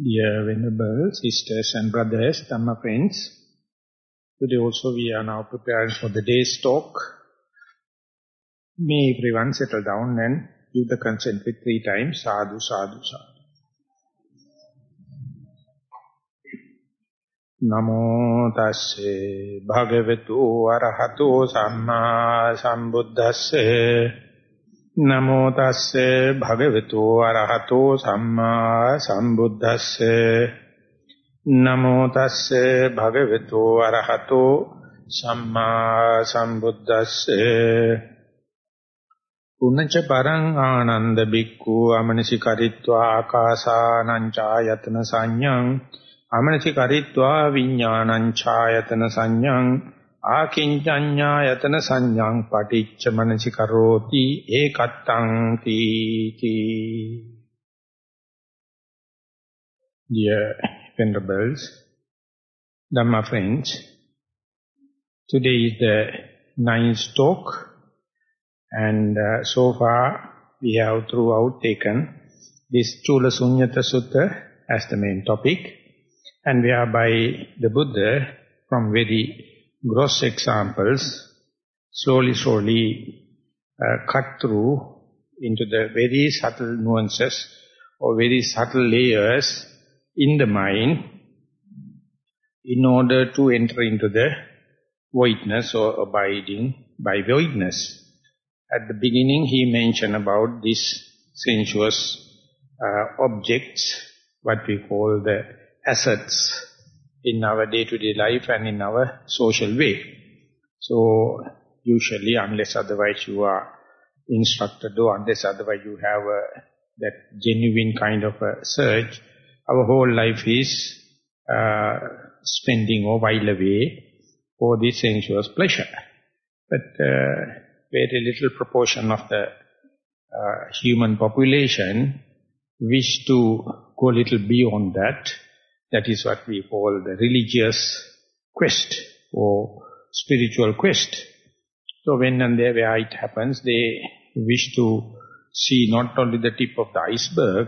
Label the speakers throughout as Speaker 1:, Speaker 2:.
Speaker 1: Dear Venerable Sisters and Brothers, Dhamma friends, today also we are now preparing for the day's talk. May everyone settle down and give the consent with three times, sadhu, sadhu, sadhu. නමෝ තස්සේ භගවතු අරහතෝ සම්මා සම්බුද්දස්සේ නමෝ තස්සේ භගවතු අරහතෝ සම්මා සම්බුද්දස්සේ. නමෝ තස්සේ භගවතු අරහතෝ සම්මා සම්බුද්දස්සේ. පුනච්ච පරං ආනන්ද බික්ඛු අමනසිකරිත්වා ආකාසානං ඡායතන සංඤං. අමනසි කරිත්වා විඥානං ඡායතන සංඥං ආකින්චඤ්ඤායතන සංඥං පටිච්ච මනසි කරෝති ඒකත්තං තීති Dear venerables, Dhamma friends, today is the ninth talk and uh, so far we have throughout taken this Chula Sunyata Sutta as the main topic and whereby the Buddha, from very gross examples, slowly, slowly uh, cut through into the very subtle nuances or very subtle layers in the mind in order to enter into the voidness or abiding by voidness. At the beginning he mentioned about these sensuous uh, objects, what we call the assets in our day-to-day -day life and in our social way. So, usually, unless otherwise you are instructed or unless otherwise you have a, that genuine kind of a search, our whole life is uh, spending or while away for this sensuous pleasure. But uh, very little proportion of the uh, human population wish to go a little beyond that that is what we call the religious quest or spiritual quest. So when and there where it happens, they wish to see not only the tip of the iceberg,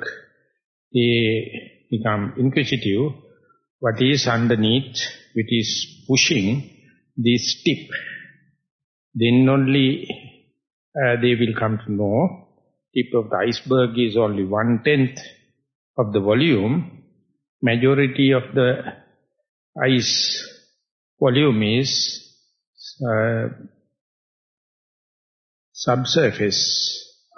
Speaker 1: they become inquisitive, what is underneath, which is pushing this tip. Then only uh, they will come to know, tip of the iceberg is only one-tenth of the volume, majority of the ice volume is uh, subsurface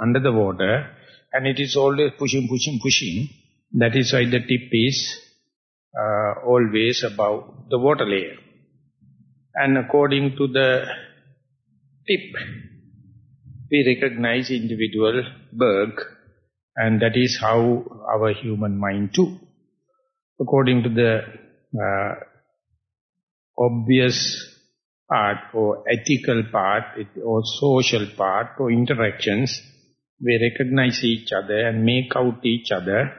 Speaker 1: under the water and it is always pushing, pushing, pushing. That is why the tip is uh, always above the water layer. And according to the tip, we recognize individual berg and that is how our human mind too according to the uh, obvious part or ethical part or social part or interactions, we recognize each other and make out each other,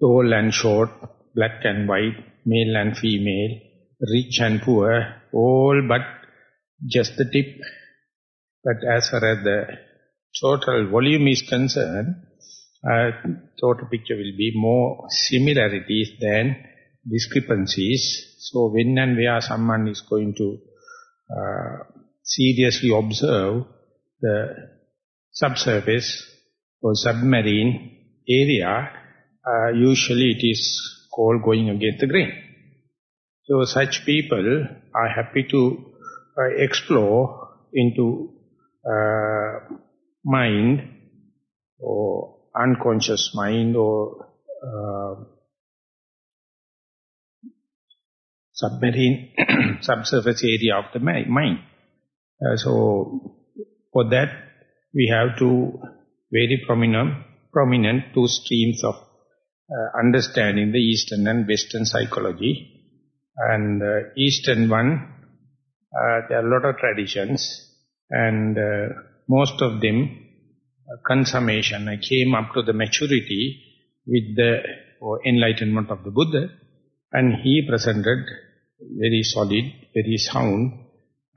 Speaker 1: tall and short, black and white, male and female, rich and poor, all but just the tip. But as far as the total volume is concerned, uh, total picture will be more similarities than discrepancies. So when and where someone is going to uh, seriously observe the subsurface or submarine area, uh, usually it is called going against the grain. So such people are happy to uh, explore into uh, mind or unconscious mind or uh, submarine subsurface area of the mind. Uh, so for that we have two very prominent prominent two streams of uh, understanding the Eastern and Western psychology. And uh, Eastern one, uh, there are a lot of traditions and uh, most of them consummation. I came up to the maturity with the enlightenment of the Buddha and he presented very solid, very sound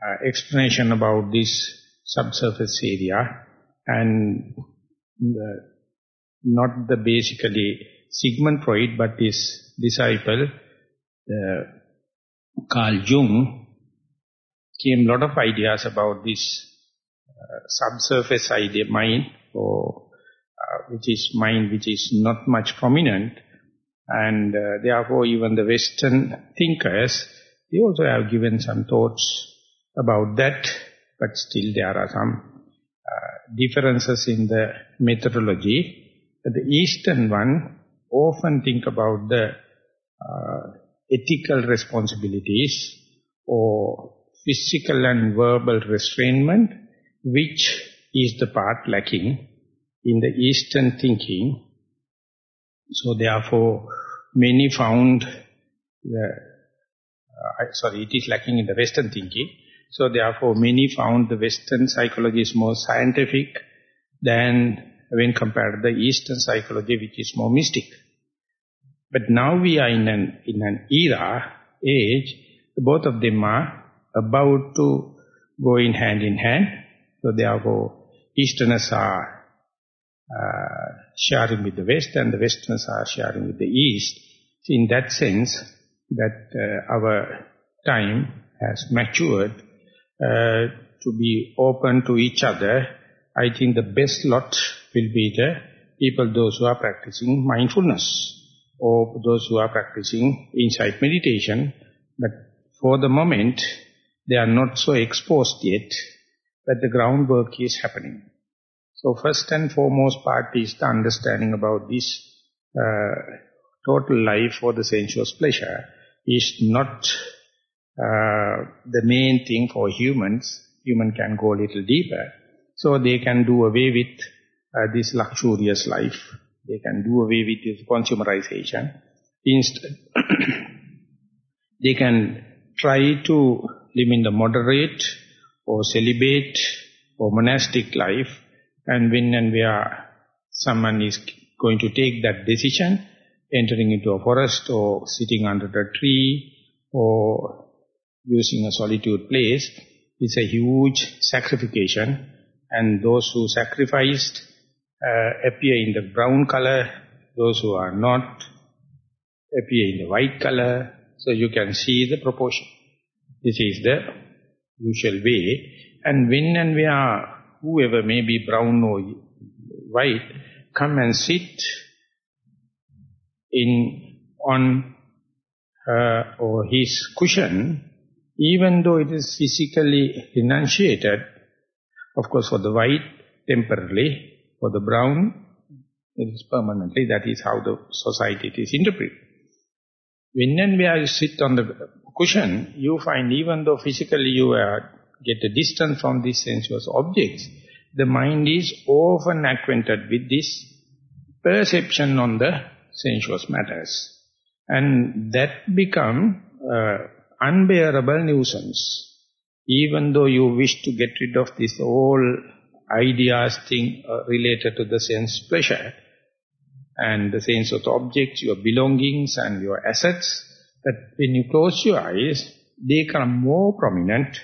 Speaker 1: uh, explanation about this subsurface area and the, not the basically Sigmund Freud, but his disciple, uh, Carl Jung, came lot of ideas about this uh, subsurface idea mind, or uh, which is mind which is not much prominent, and uh, therefore even the Western thinkers, they also have given some thoughts about that, but still there are some uh, differences in the methodology. The Eastern one often think about the uh, ethical responsibilities or physical and verbal restrainment, which is the part lacking in the Eastern thinking. So therefore, many found, uh, sorry, it is lacking in the Western thinking. So therefore, many found the Western psychology is more scientific than when compared to the Eastern psychology, which is more mystic. But now we are in an, in an era, age, both of them are about to go in hand in hand. So therefore, Easterners are uh, sharing with the West and the Westerners are sharing with the East. In that sense, that uh, our time has matured uh, to be open to each other, I think the best lot will be the people, those who are practicing mindfulness or those who are practicing insight meditation. But for the moment, they are not so exposed yet, but the groundwork is happening. So first and foremost part is the understanding about this uh, total life for the sensuous pleasure is not uh, the main thing for humans. Human can go a little deeper. So they can do away with uh, this luxurious life they can do away with this consumerization. Instead, they can try to live in the moderate or celibate or monastic life and when and where someone is going to take that decision, entering into a forest or sitting under a tree or using a solitude place, it's a huge sacrification and those who sacrificed uh, appear in the brown color, those who are not appear in the white color, so you can see the proportion. This is the usual way. And when and where whoever may be brown or white, come and sit in on her or his cushion, even though it is physically renunciated, of course for the white, temporarily, for the brown, it is permanently. That is how the society is interpreted. When and where you sit on the cushion, you find even though physically you are, get a distance from these sensuous objects, the mind is often acquainted with this perception on the sensuous matters. And that become uh, unbearable nuisance. Even though you wish to get rid of this whole ideas, thing uh, related to the sense pleasure and the sense of the objects, your belongings and your assets, that when you close your eyes, they become more prominent,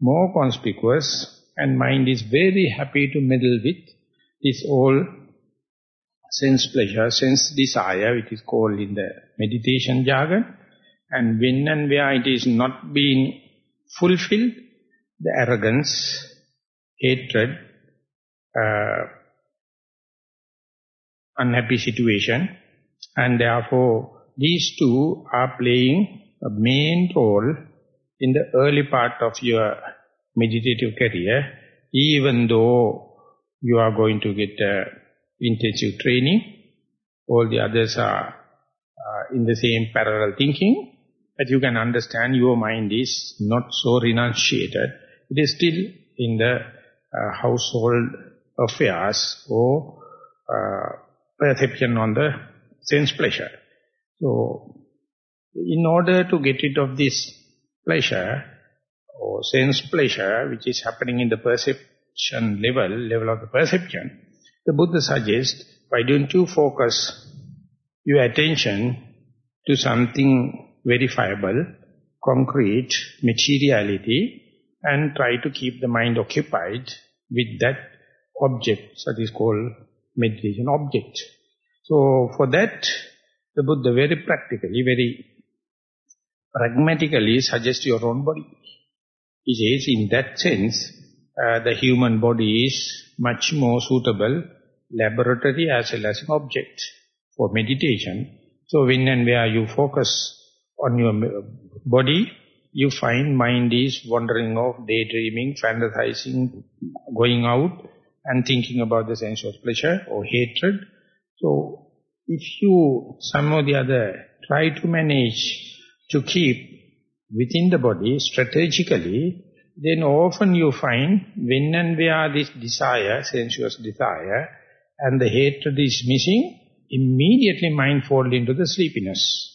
Speaker 1: more conspicuous, and mind is very happy to meddle with this all sense pleasure, sense desire, which is called in the meditation jargon. And when and where it is not being fulfilled, the arrogance, hatred, uh, unhappy situation. And therefore, these two are playing a main role in the early part of your meditative career, even though you are going to get uh, intensive training, all the others are uh, in the same parallel thinking, but you can understand your mind is not so renunciated. It is still in the uh, household affairs or uh, perception on the sense pleasure. So, in order to get rid of this pleasure or sense pleasure which is happening in the perception level, level of the perception, the Buddha suggests, why don't you focus your attention to something verifiable, concrete, materiality, and try to keep the mind occupied with that object, that is called meditation object. So for that, the Buddha very practically, very pragmatically suggests your own body. He says in that sense, uh, the human body is much more suitable laboratory as well as an object for meditation. So when and where you focus on your body, you find mind is wandering off, daydreaming, fantasizing, going out and thinking about the sensuous pleasure or hatred. So if you some or the other try to manage to keep within the body strategically, then often you find when and where this desire, sensuous desire, and the hatred is missing, immediately mind falls into the sleepiness.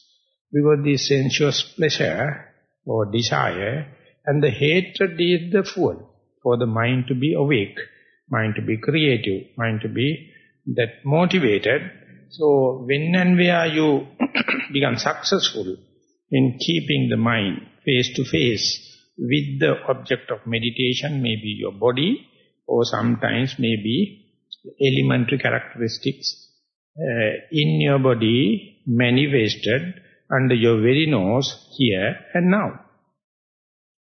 Speaker 1: Because the sensuous pleasure or desire and the hatred is the fuel for the mind to be awake, mind to be creative, mind to be that motivated. So when and where you become successful in keeping the mind face to face with the object of meditation, maybe your body, or sometimes maybe elementary characteristics uh, in your body manifested under your very nose, here and now.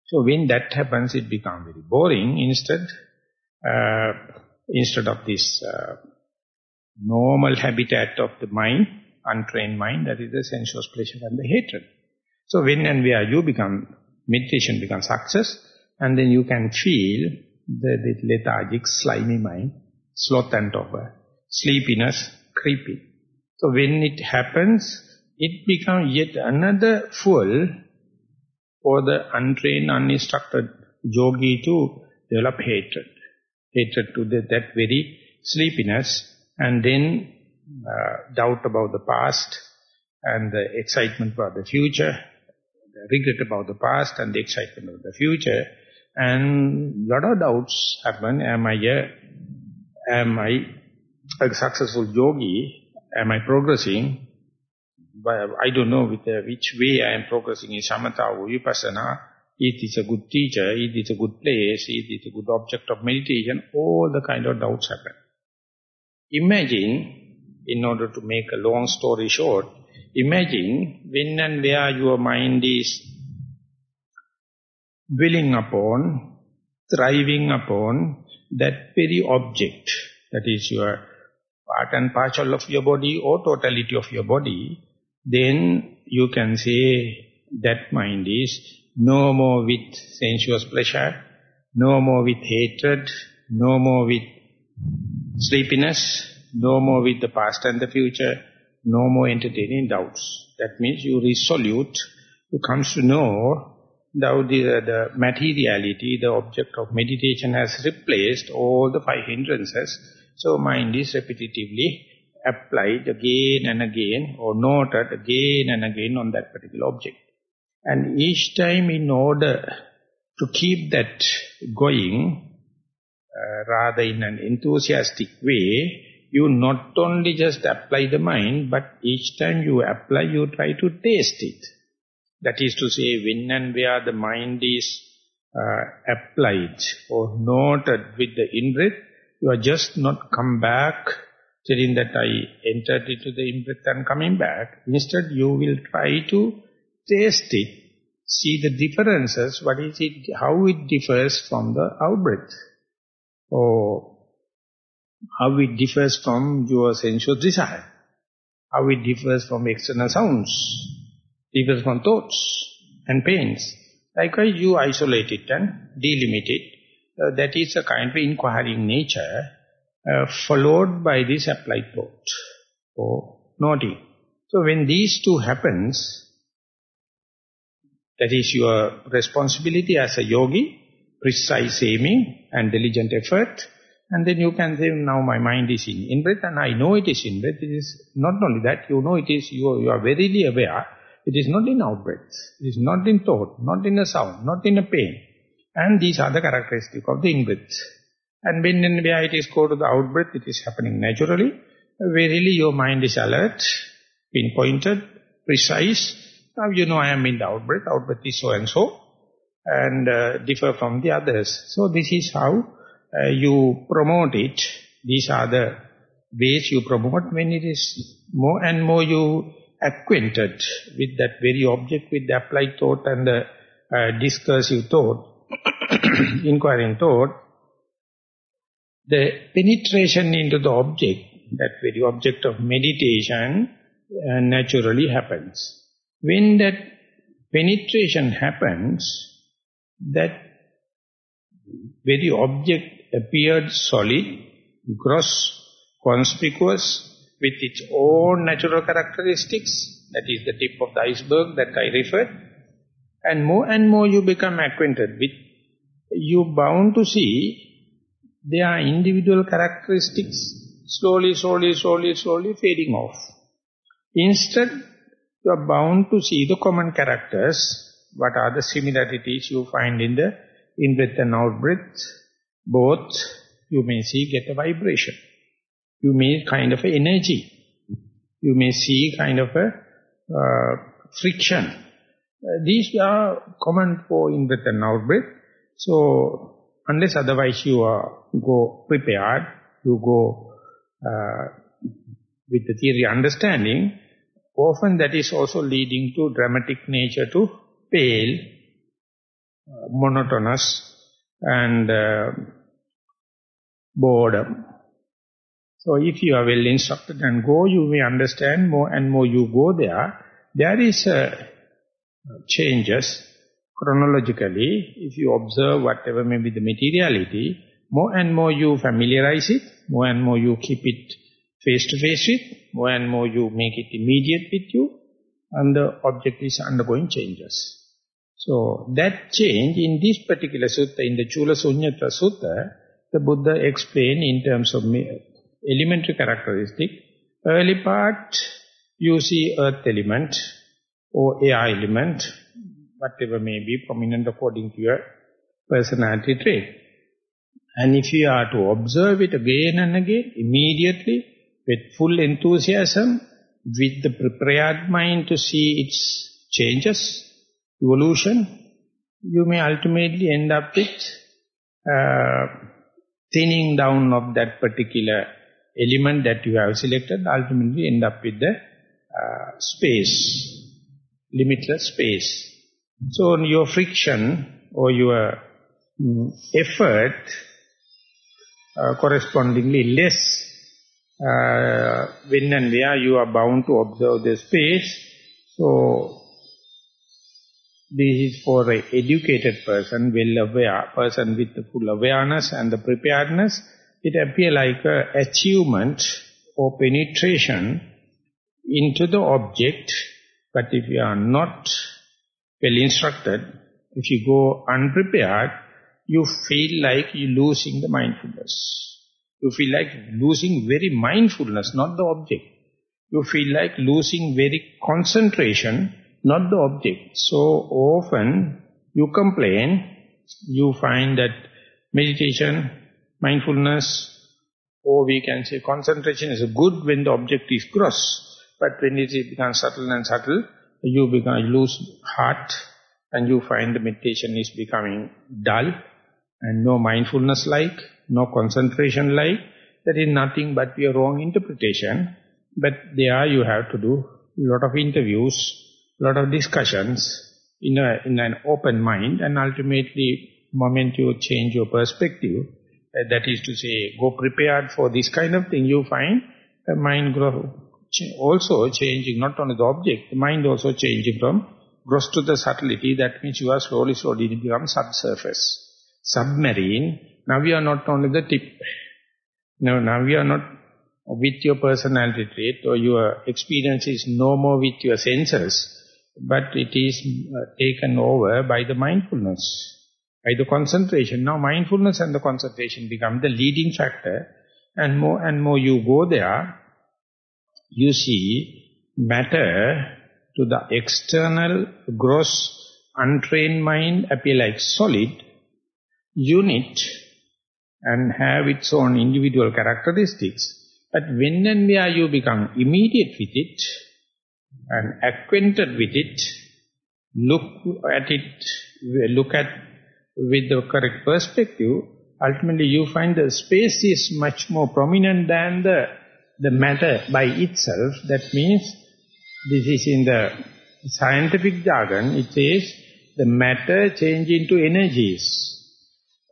Speaker 1: So when that happens, it becomes very boring. Instead, uh, instead of this uh, normal habitat of the mind, untrained mind, that is the sensuous pleasure and the hatred. So when and where you become, meditation becomes success, and then you can feel the, the lethargic, slimy mind, sloth and torpor, sleepiness, creepy. So when it happens, it becomes yet another fuel for the untrained, uninstructed yogi to develop hatred. Hatred to the, that very sleepiness and then uh, doubt about the past and the excitement about the future, the regret about the past and the excitement about the future. And lot of doubts happen, am I a, am I a successful yogi? Am I progressing? I don't know with, uh, which way I am progressing in samatha or vipassana. It is a good teacher, it is a good place, it is a good object of meditation, all the kind of doubts happen. Imagine, in order to make a long story short, imagine when and where your mind is dwelling upon, thriving upon that very object, that is your part and parcel of your body or totality of your body, then you can say that mind is no more with sensuous pleasure, no more with hatred, no more with sleepiness, no more with the past and the future, no more entertaining doubts. That means you resolute, you comes to know now the, the materiality, the object of meditation has replaced all the five hindrances. So mind is repetitively applied again and again or noted again and again on that particular object. And each time in order to keep that going, rather in an enthusiastic way, you not only just apply the mind, but each time you apply, you try to taste it. That is to say, when and where the mind is uh, applied or noted with the in-breath, you are just not come back telling that I entered into the in-breath and coming back. Instead, you will try to taste it, see the differences, what is it, how it differs from the out-breath, or how it differs from your sensual desire, how it differs from external sounds, differs from thoughts and pains. Likewise, you isolate it and delimit it. Uh, that is a kind of inquiring nature uh, followed by this applied thought or noting. So when these two happens, that is your responsibility as a yogi, precise aiming and diligent effort, and then you can say, now my mind is in in-breath and I know it is in-breath. It is not only that, you know it is, you, you are verily aware, it is not in out-breath. It is not in thought, not in a sound, not in a pain. And these are the characteristics of the in-breath. And when and where it is go to the out-breath, it is happening naturally. Verily your mind is alert, pinpointed, precise. Now you know I am in the out-breath, out-breath is so and so, and uh, differ from the others. So this is how uh, you promote it. These are the ways you promote, when it is more and more you acquainted with that very object, with the applied thought and the uh, discursive thought, inquiring thought, the penetration into the object, that very object of meditation, uh, naturally happens. When that penetration happens, that very object appeared solid, gross, conspicuous, with its own natural characteristics, that is the tip of the iceberg that I referred, and more and more you become acquainted with, you bound to see their individual characteristics slowly, slowly, slowly, slowly fading off. Instead, you are bound to see the common characters, what are the similarities you find in the in-breath and out-breath, both you may see get a vibration. You may kind of energy. You may see kind of a uh, friction. Uh, these are common for in-breath and out-breath. So, unless otherwise you are go prepared, you go uh, with the theory understanding, often that is also leading to dramatic nature to pale, monotonous and uh, boredom. So if you are well instructed and go, you may understand more and more you go there. There is uh, changes chronologically. If you observe whatever may be the materiality, more and more you familiarize it, more and more you keep it face-to-face -face with, more and more you make it immediate with you, and the object is undergoing changes. So that change in this particular sutta, in the Chula Sunyata Sutta, the Buddha explained in terms of elementary characteristic. Early part, you see earth element or air element, whatever may be prominent according to your personality trait. And if you are to observe it again and again, immediately, with full enthusiasm, with the prepared mind to see its changes, evolution, you may ultimately end up with uh, thinning down of that particular element that you have selected ultimately end up with the uh, space, limitless space. So your friction or your mm, effort uh, correspondingly less uh, when and where you are bound to observe the space. So this is for an educated person, well aware person with the full awareness and the preparedness it appear like a achievement or penetration into the object, but if you are not well instructed, if you go unprepared, you feel like you're losing the mindfulness. You feel like losing very mindfulness, not the object. You feel like losing very concentration, not the object. So often you complain, you find that meditation mindfulness, or we can say concentration is good when the object is gross, but when it becomes subtle and subtle, you become lose heart and you find the meditation is becoming dull and no mindfulness like, no concentration like, that is nothing but your wrong interpretation. But there you have to do a lot of interviews, lot of discussions in, a, in an open mind and ultimately moment you change your perspective, uh, that is to say, go prepared for this kind of thing, you find the mind grow, also changing, not only the object, the mind also changing from gross to the subtlety, that means you are slowly, slowly become subsurface, submarine. Now we are not only the tip. No, now we are not with your personality trait or your experience is no more with your senses, but it is uh, taken over by the mindfulness by the concentration. Now mindfulness and the concentration become the leading factor and more and more you go there, you see matter to the external gross untrained mind appear like solid unit and have its own individual characteristics. But when and where you become immediate with it and acquainted with it, look at it, look at with the correct perspective, ultimately you find the space is much more prominent than the the matter by itself, that means this is in the scientific jargon, it says the matter change into energies.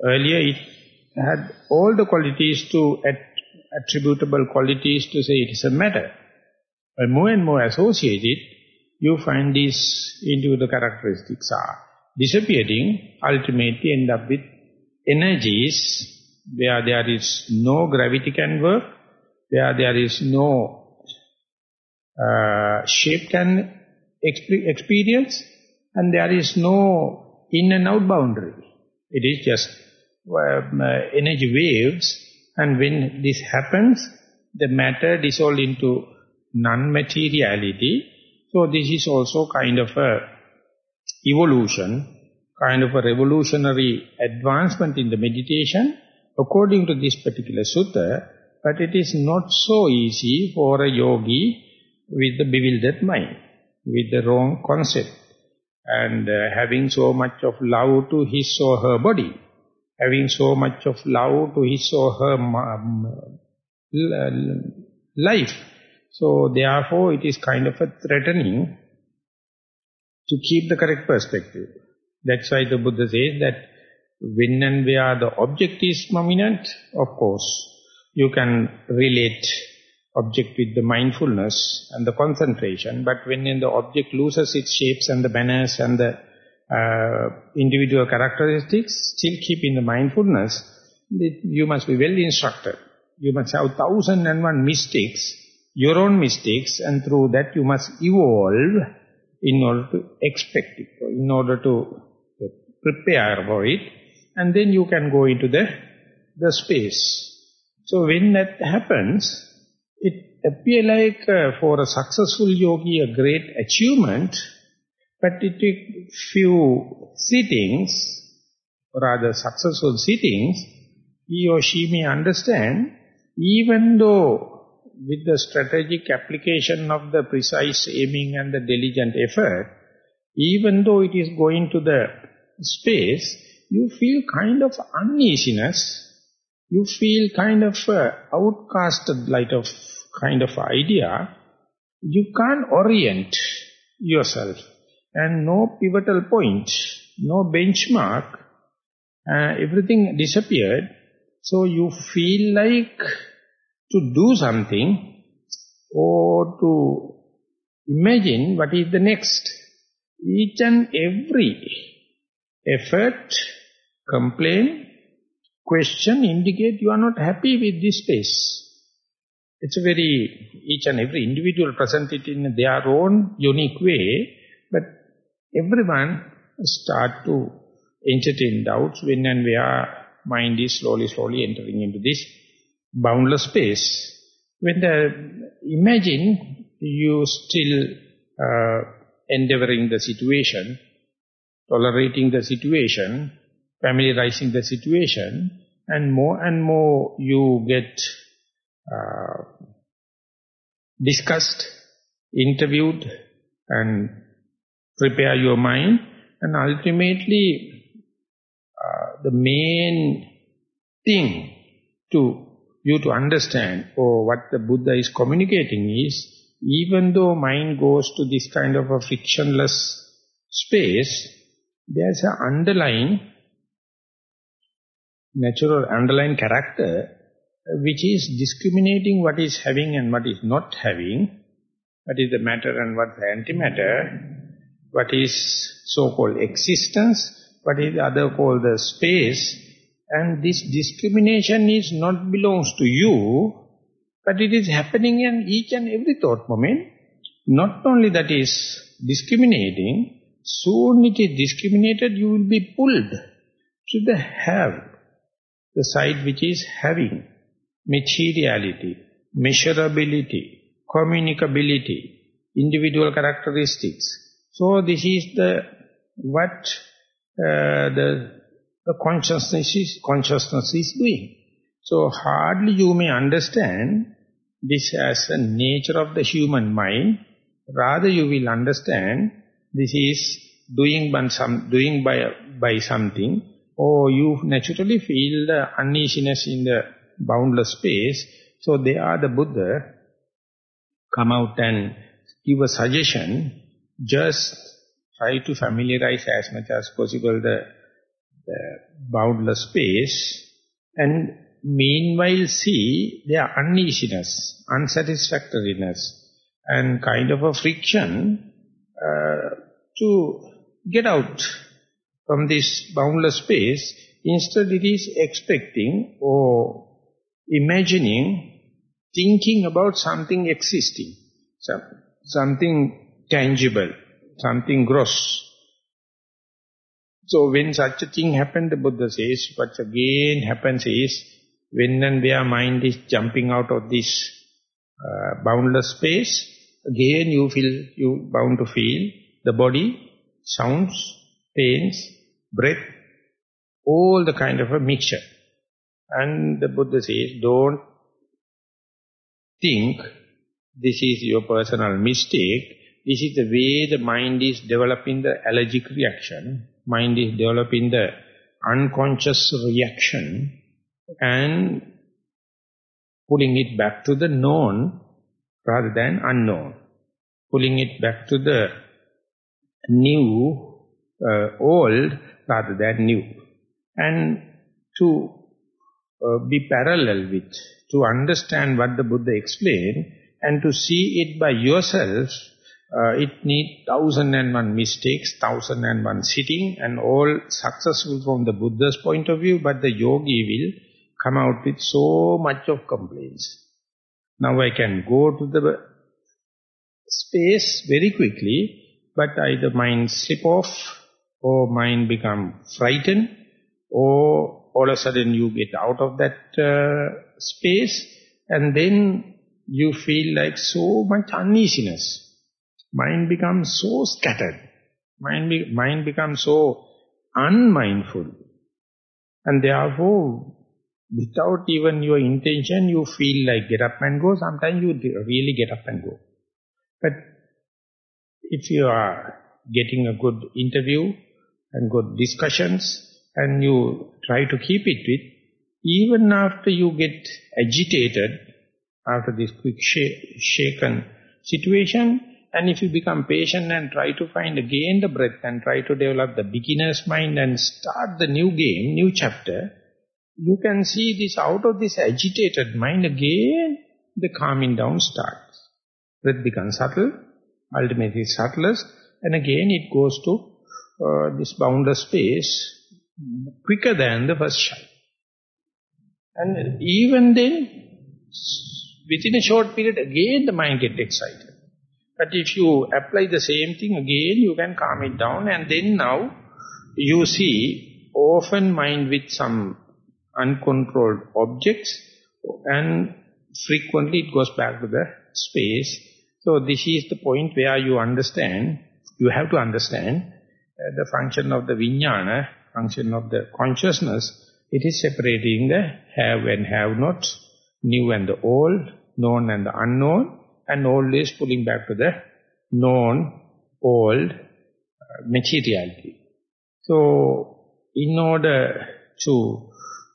Speaker 1: Earlier it had all the qualities to, at, attributable qualities to say it is a matter. But more and more associated, you find these individual characteristics are disappearing, ultimately end up with energies where there is no gravity can work, where there is no uh, shape can experience, and there is no in and out boundary. It is just um, uh, energy waves, and when this happens, the matter dissolves into non-materiality. So this is also kind of a evolution, kind of a revolutionary advancement in the meditation, according to this particular sutta, but it is not so easy for a yogi with the bewildered mind, with the wrong concept, and uh, having so much of love to his or her body, having so much of love to his or her um, life. So therefore it is kind of a threatening to keep the correct perspective. That's why the Buddha says that when and where the object is prominent, of course, you can relate object with the mindfulness and the concentration, but when in the object loses its shapes and the manners and the uh, individual characteristics, still keeping the mindfulness, you must be well instructed. You must have thousand and one mistakes, your own mistakes, and through that you must evolve in order to expect it, in order to prepare for it, and then you can go into the, the space. So when that happens, it appear like uh, for a successful yogi a great achievement, but it took few sittings, or rather successful sittings, he or she may understand, even though with the strategic application of the precise aiming and the diligent effort, even though it is going to the space, you feel kind of uneasiness, you feel kind of uh, outcasted light of kind of idea, you can't orient yourself. And no pivotal point, no benchmark, uh, everything disappeared. So you feel like to do something or to imagine what is the next. Each and every effort, complain, question indicate you are not happy with this space. It's a very, each and every individual present it in their own unique way, but everyone start to entertain doubts when and where mind is slowly, slowly entering into this boundless space. When the, imagine you still uh, endeavoring the situation, tolerating the situation, familiarizing the situation, and more and more you get uh, discussed, interviewed, and prepare your mind, and ultimately uh, the main thing to you to understand or what the Buddha is communicating is, even though mind goes to this kind of a frictionless space, there's an underlying, natural underlying character which is discriminating what is having and what is not having, what is the matter and what the antimatter, what is so-called existence, what is the other called the space, and this discrimination is not belongs to you, but it is happening in each and every thought moment. Not only that is discriminating, soon it is discriminated, you will be pulled to the have, the side which is having, materiality, measurability, communicability, individual characteristics. So this is the what uh, the, the consciousness is, consciousness is doing. So hardly you may understand this as a nature of the human mind. Rather you will understand this is doing by, some, doing by, by something, or you naturally feel the uneasiness in the boundless space. So they are the Buddha come out and give a suggestion, just try to familiarize as much as possible the boundless space and meanwhile see their uneasiness, unsatisfactoriness and kind of a friction uh, to get out from this boundless space. Instead it is expecting or imagining, thinking about something existing, some, something tangible, something gross. So when such a thing happened, the Buddha says, what again happens is, when and where mind is jumping out of this uh, boundless space, again you feel, you bound to feel the body, sounds, pains, breath, all the kind of a mixture. And the Buddha says, don't think this is your personal mistake. This is the way the mind is developing the allergic reaction. Mind is developing the unconscious reaction and pulling it back to the known rather than unknown. Pulling it back to the new, uh, old rather than new. And to uh, be parallel with, to understand what the Buddha explained and to see it by yourself, uh, it needs thousand and one mistakes, thousand and one sitting and all successful from the Buddha's point of view, but the yogi will come out with so much of complaints. Now I can go to the space very quickly, but either mind slip off or mind become frightened or all of a sudden you get out of that uh, space and then you feel like so much uneasiness. Mind becomes so scattered. Mind, be, mind becomes so unmindful. And therefore, without even your intention, you feel like get up and go. Sometimes you really get up and go. But if you are getting a good interview and good discussions and you try to keep it with, even after you get agitated, after this quick sh shaken situation, and if you become patient and try to find again the breath and try to develop the beginner's mind and start the new game, new chapter, you can see this out of this agitated mind again, the calming down starts. Breath becomes subtle, ultimately subtlest, and again it goes to uh, this boundless space quicker than the first shot. And even then, within a short period, again the mind gets excited. But if you apply the same thing again, you can calm it down. And then now you see often mind with some uncontrolled objects and frequently it goes back to the space. So this is the point where you understand, you have to understand uh, the function of the vijnana, function of the consciousness, it is separating the have and have not, new and the old, known and the unknown, and always pulling back to the known, old uh, materiality. So, in order to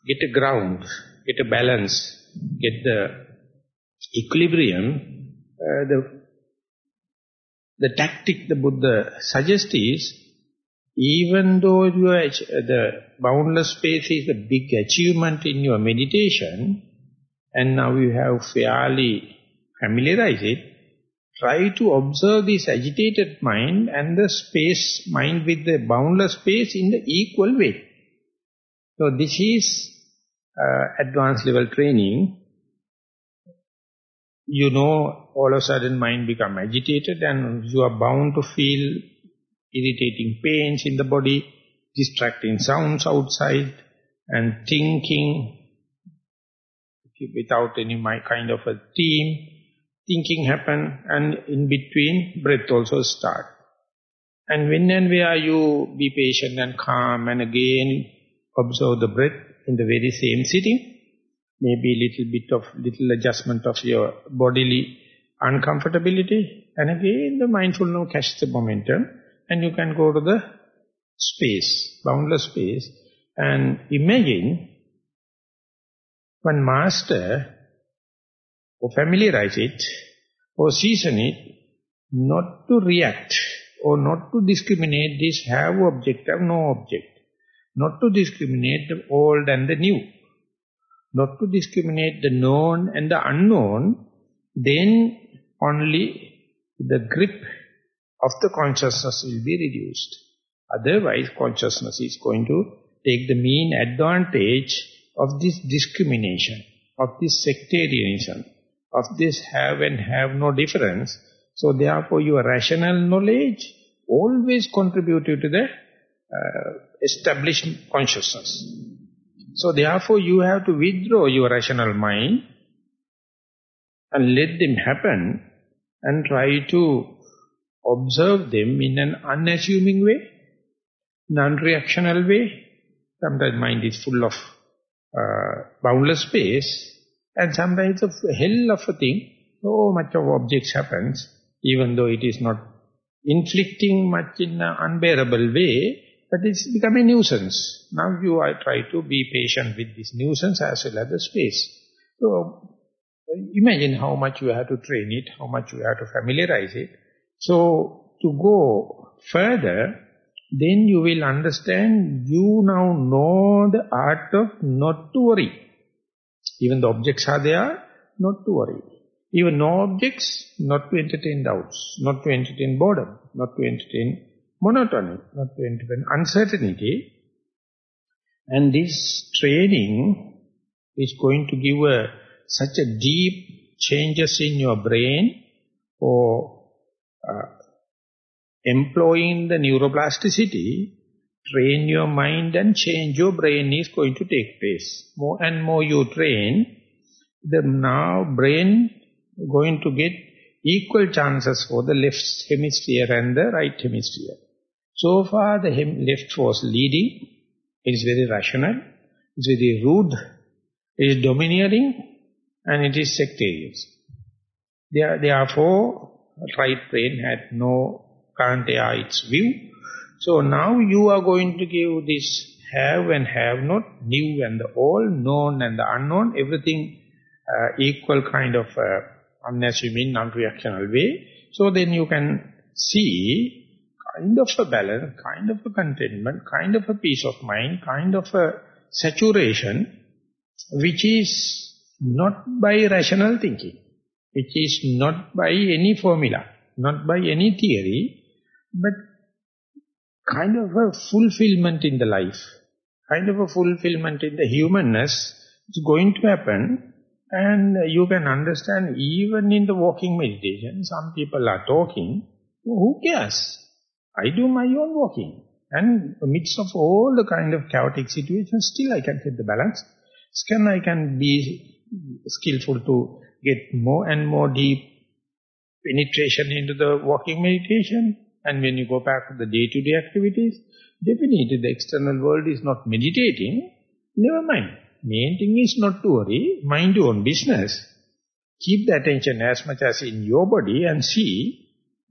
Speaker 1: get a ground, get a balance, get the equilibrium, uh, the, the tactic the Buddha suggests is, even though your, the boundless space is a big achievement in your meditation, and now you have fairly familiarized it, try to observe this agitated mind and the space mind with the boundless space in the equal way. So this is uh, advanced level training. You know all of a sudden mind become agitated and you are bound to feel irritating pains in the body, distracting sounds outside, and thinking without any kind of a theme, thinking happen, and in between, breath also start. And when and where you be patient and calm, and again observe the breath in the very same sitting, maybe little bit of, little adjustment of your bodily uncomfortability, and again the mindfulness catches the momentum, and you can go to the space, boundless space, and imagine one master, or familiarize it, or season it, not to react or not to discriminate this have object, have no object. Not to discriminate the old and the new. Not to discriminate the known and the unknown, then only the grip of the consciousness will be reduced. Otherwise, consciousness is going to take the mean advantage of this discrimination, of this sectarianism, of this have and have no difference. So therefore your rational knowledge always contributed to the uh, established consciousness. So therefore you have to withdraw your rational mind and let them happen and try to observe them in an unassuming way, non-reactional way. Sometimes mind is full of uh, boundless space and sometimes it's a hell of a thing. So much of objects happens, even though it is not inflicting much in an unbearable way, but it's become a nuisance. Now you I try to be patient with this nuisance as well as the space. So imagine how much you have to train it, how much you have to familiarize it. So to go further, then you will understand you now know the art of not to worry. Even the objects are there, not to worry. Even no objects, not to entertain doubts, not to entertain boredom, not to entertain monotony, not to entertain uncertainty. And this training is going to give a, such a deep changes in your brain or uh, employing the neuroplasticity, train your mind and change your brain is going to take place. More and more you train, the now brain going to get equal chances for the left hemisphere and the right hemisphere. So far the left was leading, it is very rational, it is very rude, it is domineering and it is sectarian. Therefore, right brain had no can't air its view. So now you are going to give this have and have not, new and the old, known and the unknown, everything uh, equal kind of uh, unassuming, non-reactional way. So then you can see kind of a balance, kind of a contentment, kind of a peace of mind, kind of a saturation, which is not by rational thinking, which is not by any formula, not by any theory, but kind of a fulfillment in the life, kind of a fulfillment in the humanness is going to happen and you can understand even in the walking meditation, some people are talking, who cares? I do my own walking. And amidst of all the kind of chaotic situations, still I can get the balance. Still I can be skillful to get more and more deep penetration into the walking meditation. And when you go back to the day-to-day -day activities, definitely the external world is not meditating, never mind. Main thing is not to worry, mind your own business. Keep the attention as much as in your body and see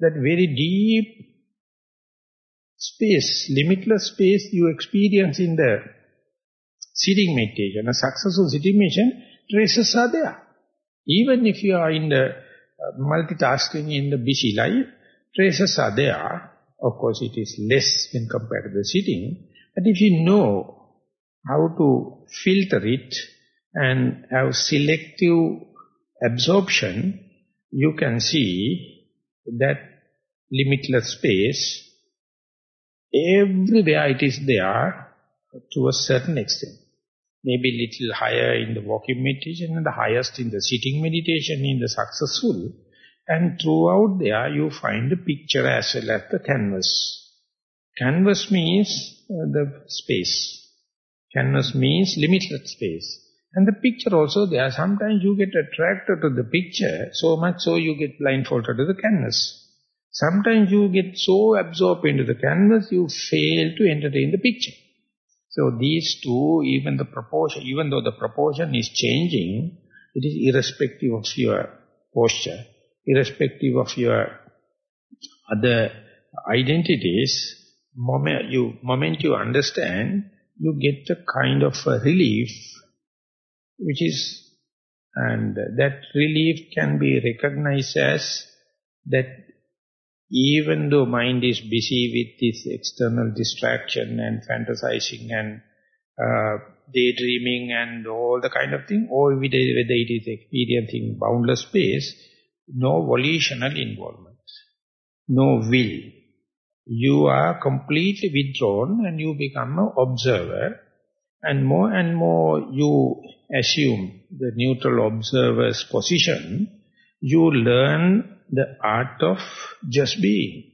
Speaker 1: that very deep space, limitless space you experience in the sitting meditation, a successful sitting meditation, traces are there. Even if you are in the uh, multitasking in the busy life, traces are there. Of course, it is less when compared to the sitting. But if you know how to filter it and have selective absorption, you can see that limitless space, everywhere it is there to a certain extent. Maybe little higher in the walking meditation and the highest in the sitting meditation in the successful. And throughout there you find the picture as well as the canvas. Canvas means uh, the space. Canvas means limitless space. And the picture also there, sometimes you get attracted to the picture, so much so you get blindfolded to the canvas. Sometimes you get so absorbed into the canvas, you fail to entertain the picture. So these two, even the proportion, even though the proportion is changing, it is irrespective of your posture irrespective of your other identities, moment you, moment you understand, you get a kind of relief which is And that relief can be recognized as that even though mind is busy with this external distraction and fantasizing and uh, daydreaming and all the kind of thing, or whether it is experiencing boundless space, no volitional involvement, no will. You are completely withdrawn and you become an observer. And more and more you assume the neutral observer's position, you learn the art of just being.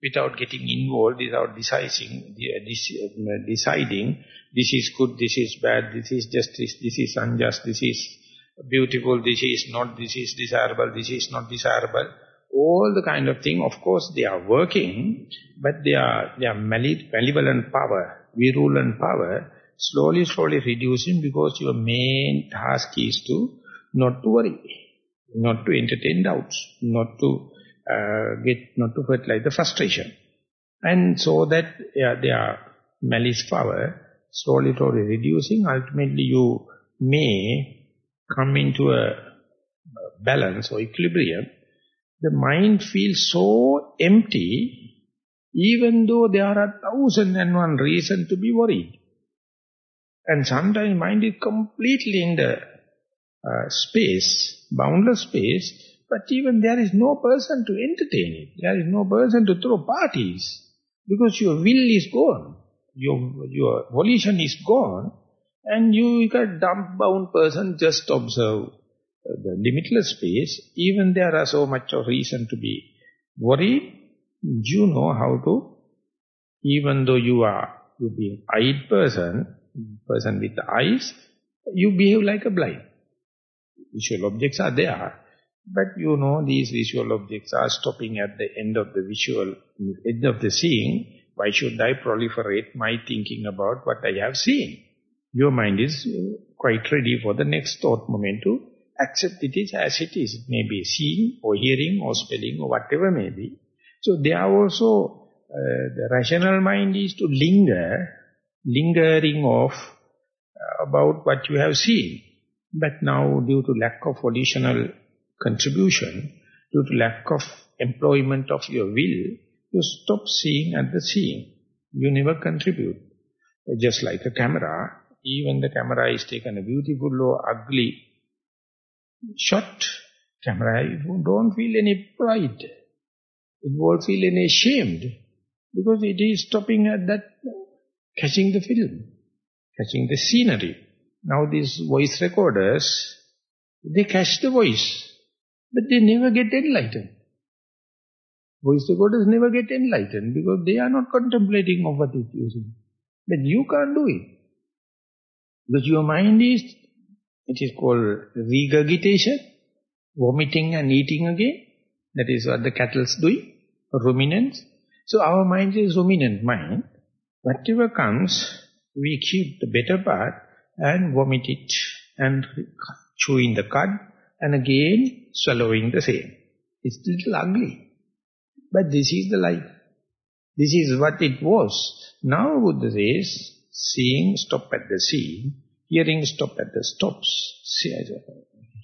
Speaker 1: Without getting involved, without deciding, uh, deciding this is good, this is bad, this is justice, this is unjust, this is beautiful, this is not, this is desirable, this is not desirable. All the kind of thing, of course, they are working, but they are, they are malevolent power, virulent power, slowly, slowly reducing because your main task is to not to worry, not to entertain doubts, not to uh, get, not to fertilize the frustration. And so that yeah, are malice power slowly, slowly reducing, ultimately you may come into a balance or equilibrium. The mind feels so empty, even though there are a thousand and one reason to be worried. And sometimes mind is completely in the uh, space, boundless space, but even there is no person to entertain it. There is no person to throw parties. Because your will is gone. Your, your volition is gone. And you a dumb-bound person just observe the limitless space. Even there are so much of reason to be worried. You know how to, even though you are you being eyed person, person with eyes, you behave like a blind. Visual objects are there, but you know these visual objects are stopping at the end of the visual, end of the seeing. Why should I proliferate my thinking about what I have seen? Your mind is quite ready for the next thought moment to accept it is as it is. It may be seeing or hearing or spelling or whatever may be. So there are also, uh, the rational mind is to linger, lingering off uh, about what you have seen. But now due to lack of additional contribution, due to lack of employment of your will, you stop seeing at the seeing. You never contribute. Just like a camera, even the camera is taken a beautiful or ugly shot, camera, you don't feel any pride. It won't feel any ashamed because it is stopping at that, catching the film, catching the scenery. Now these voice recorders, they catch the voice, but they never get enlightened. Voice recorders never get enlightened because they are not contemplating of what is using. But you can't do it. Because your mind is, it is called regurgitation, vomiting and eating again. That is what the cattle's doing, ruminants. So our mind is ruminant mind. Whatever comes, we keep the better part and vomit it and chewing the cud and again swallowing the same. It's a little ugly. But this is the life. This is what it was. Now Buddha says, seeing stop at the seeing, hearing stop at the stops,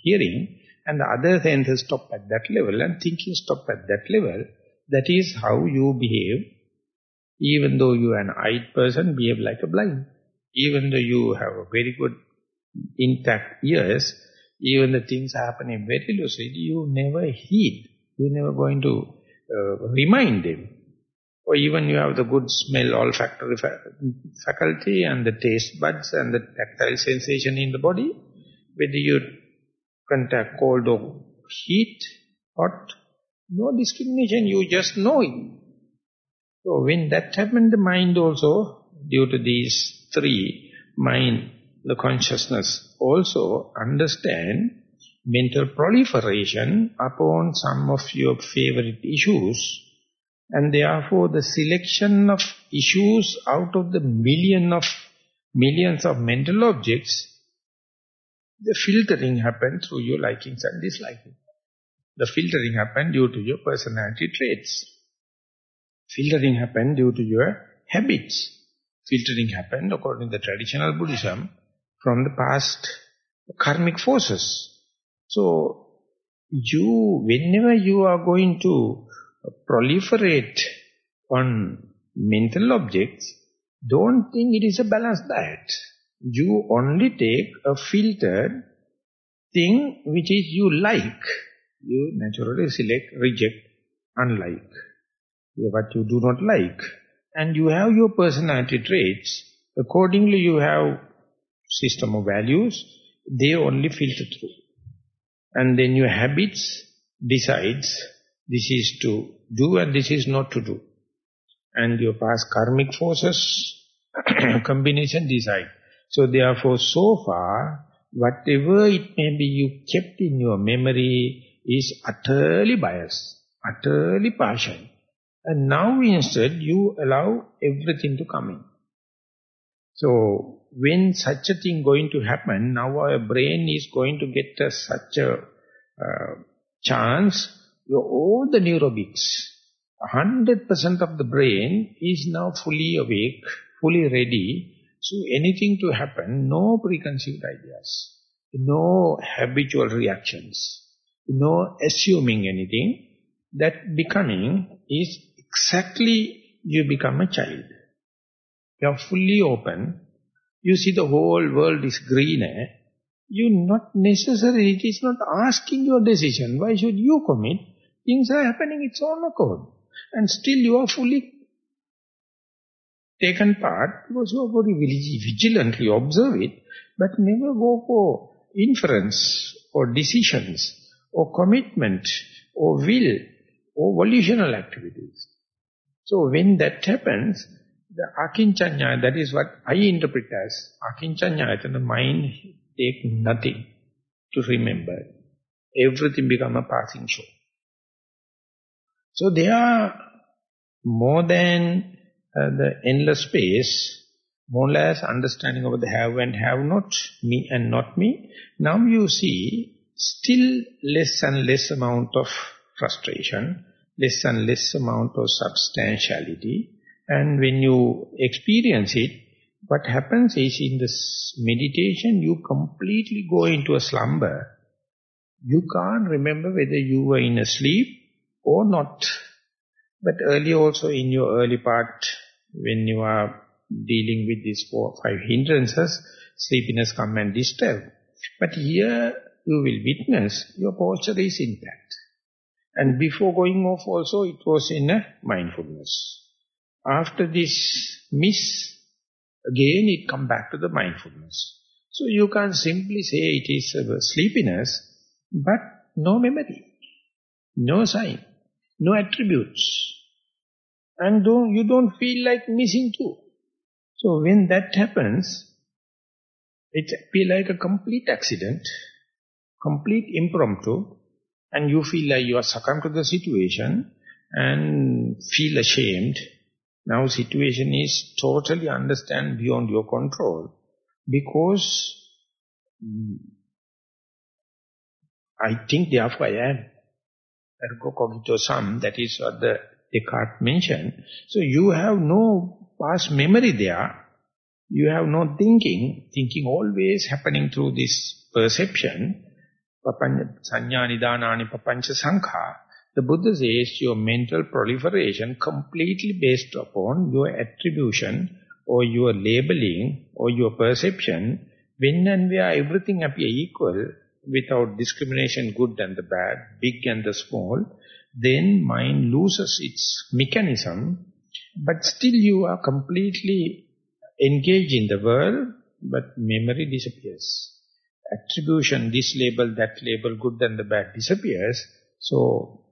Speaker 1: hearing, and the other senses stop at that level, and thinking stop at that level. That is how you behave. Even though you are an eyed person, behave like a blind. Even though you have a very good intact ears, even the things happening very lucid, you never heed. You're never going to uh, remind them. Or even you have the good smell olfactory fa faculty and the taste buds and the tactile sensation in the body, whether you contact cold or heat, hot, no discrimination, you just know it. So when that happened, the mind also, due to these three, mind, the consciousness also understand mental proliferation upon some of your favorite issues and therefore the selection of issues out of the million of millions of mental objects the filtering happens through your likings and dislikings the filtering happens due to your personality traits. Filtering happens due to your habits. Filtering happens according to the traditional buddhism from the past karmic forces. So, you, whenever you are going to proliferate on mental objects, don't think it is a balanced diet. You only take a filtered thing which is you like. You naturally select, reject, unlike. What you do not like. And you have your personality traits. Accordingly you have system of values. They only filter through. And then your habits decides this is to do and this is not to do. And your past karmic forces combination decide. So therefore, so far, whatever it may be you kept in your memory is utterly biased, utterly partial. And now instead you allow everything to come in. So when such a thing going to happen, now our brain is going to get a, such a uh, chance, all the neurobics, 100% of the brain is now fully awake, fully ready. So anything to happen, no preconceived ideas, no habitual reactions, no assuming anything. That becoming is exactly you become a child. You are fully open. You see the whole world is greener. Eh? You not necessarily, it is not asking your decision. Why should you commit? Things are happening its own accord. And still you are fully taken part because you are very vigilantly observe it, but never go for inference or decisions or commitment or will or volitional activities. So when that happens, the akinchanya, that is what I interpret as akinchanya, the mind take nothing to remember. Everything become a passing show. So they are more than uh, the endless space, more or less understanding of the have and have not, me and not me. Now you see still less and less amount of frustration, less and less amount of substantiality. And when you experience it, what happens is in this meditation, you completely go into a slumber. You can't remember whether you were in a sleep or not. But earlier also in your early part, when you are dealing with these four five hindrances, sleepiness come and disturb. But here you will witness your posture is intact. And before going off also, it was in a mindfulness. After this miss, again it come back to the mindfulness. So you can simply say it is sleepiness, but no memory, no sign, no attributes. And don't, you don't feel like missing too. So when that happens, it feel like a complete accident, complete impromptu, and you feel like you are succumbed to the situation and feel ashamed. Now situation is totally understand beyond your control because mm, I think therefore I am. Ergo cogito sum, that is what the Descartes mentioned. So you have no past memory there. You have no thinking. Thinking always happening through this perception papancha the Buddha says your mental proliferation completely based upon your attribution or your labeling or your perception, when and where everything appear equal, without discrimination good and the bad, big and the small, then mind loses its mechanism, but still you are completely engaged in the world, but memory disappears attribution, this label, that label, good and the bad disappears. So,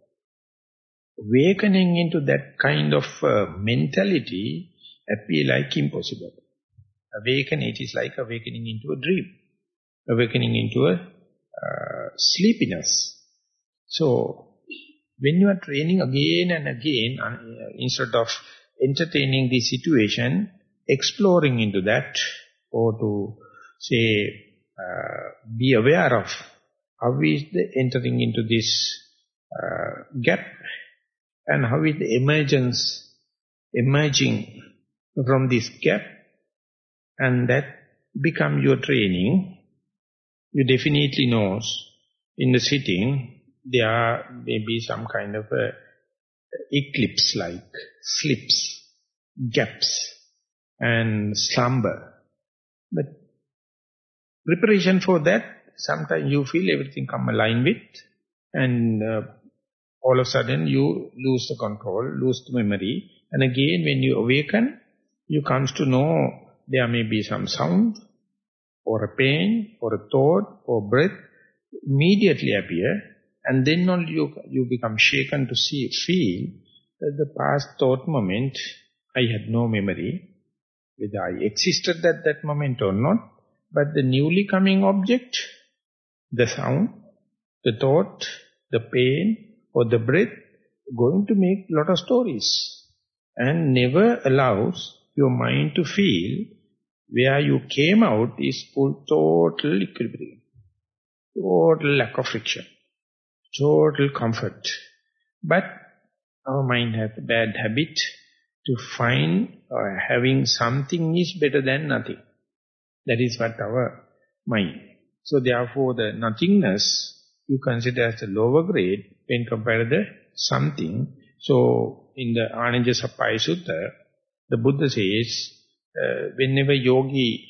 Speaker 1: awakening into that kind of uh, mentality appear like impossible. Awaken, it is like awakening into a dream, awakening into a uh, sleepiness. So, when you are training again and again, uh, instead of entertaining the situation, exploring into that, or to say, uh, be aware of how is the entering into this uh, gap and how is the emergence emerging from this gap and that become your training you definitely knows in the sitting there may be some kind of a eclipse like slips, gaps and slumber. But preparation for that, sometimes you feel everything come aligned with and uh, all of a sudden you lose the control, lose the memory. And again when you awaken, you comes to know there may be some sound or a pain or a thought or breath immediately appear and then only you, you become shaken to see, feel that the past thought moment, I had no memory, whether I existed at that moment or not, but the newly coming object, the sound, the thought, the pain or the breath, going to make lot of stories and never allows your mind to feel where you came out is full total equilibrium, total lack of friction, total comfort. But our mind has a bad habit to find or having something is better than nothing. That is what our mind. So therefore the nothingness you consider as a lower grade when compared to the something. So in the Ananja Sappaya Sutta, the Buddha says, uh, whenever yogi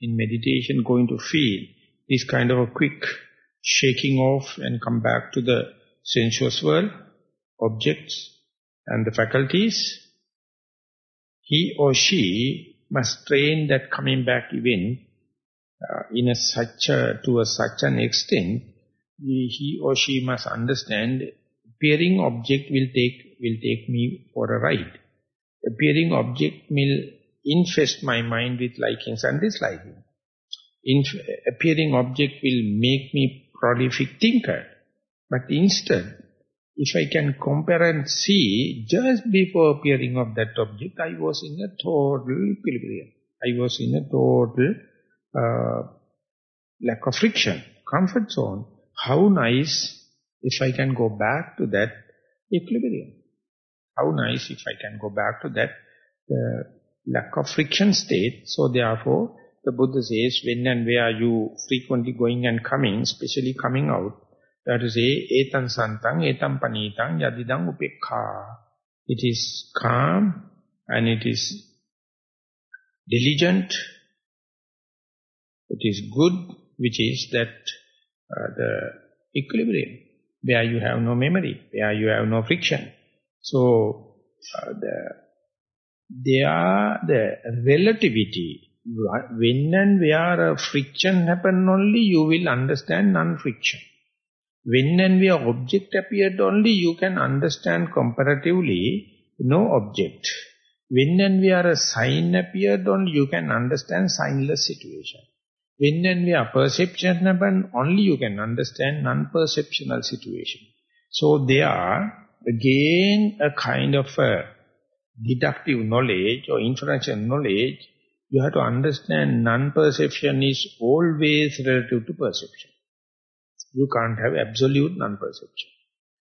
Speaker 1: in meditation going to feel this kind of a quick shaking off and come back to the sensuous world, objects and the faculties, he or she must train that coming back event uh, in a such a, to a such an extent, he, he or she must understand appearing object will take will take me for a ride. Appearing object will infest my mind with likings and dislikings. Inf appearing object will make me prolific thinker. But instead, if I can compare and see, just before appearing of that object, I was in a total equilibrium. I was in a total uh, lack of friction, comfort zone. How nice if I can go back to that equilibrium. How nice if I can go back to that uh, lack of friction state. So therefore, the Buddha says, when and where you frequently going and coming, especially coming out, you have to say, etan santang, etan panitang, yadidang upekha. It is calm and it is diligent. It is good, which is that uh, the equilibrium, where you have no memory, where you have no friction. So, uh, the there the relativity, when and where a friction happen only, you will understand non-friction. When and where object appeared only, you can understand comparatively no object. When and where a sign appeared only, you can understand signless situation. When and where perception happen, only you can understand non-perceptional situation. So there are, again, a kind of a deductive knowledge or inferential knowledge, you have to understand non-perception is always relative to perception. You can't have absolute non-perception.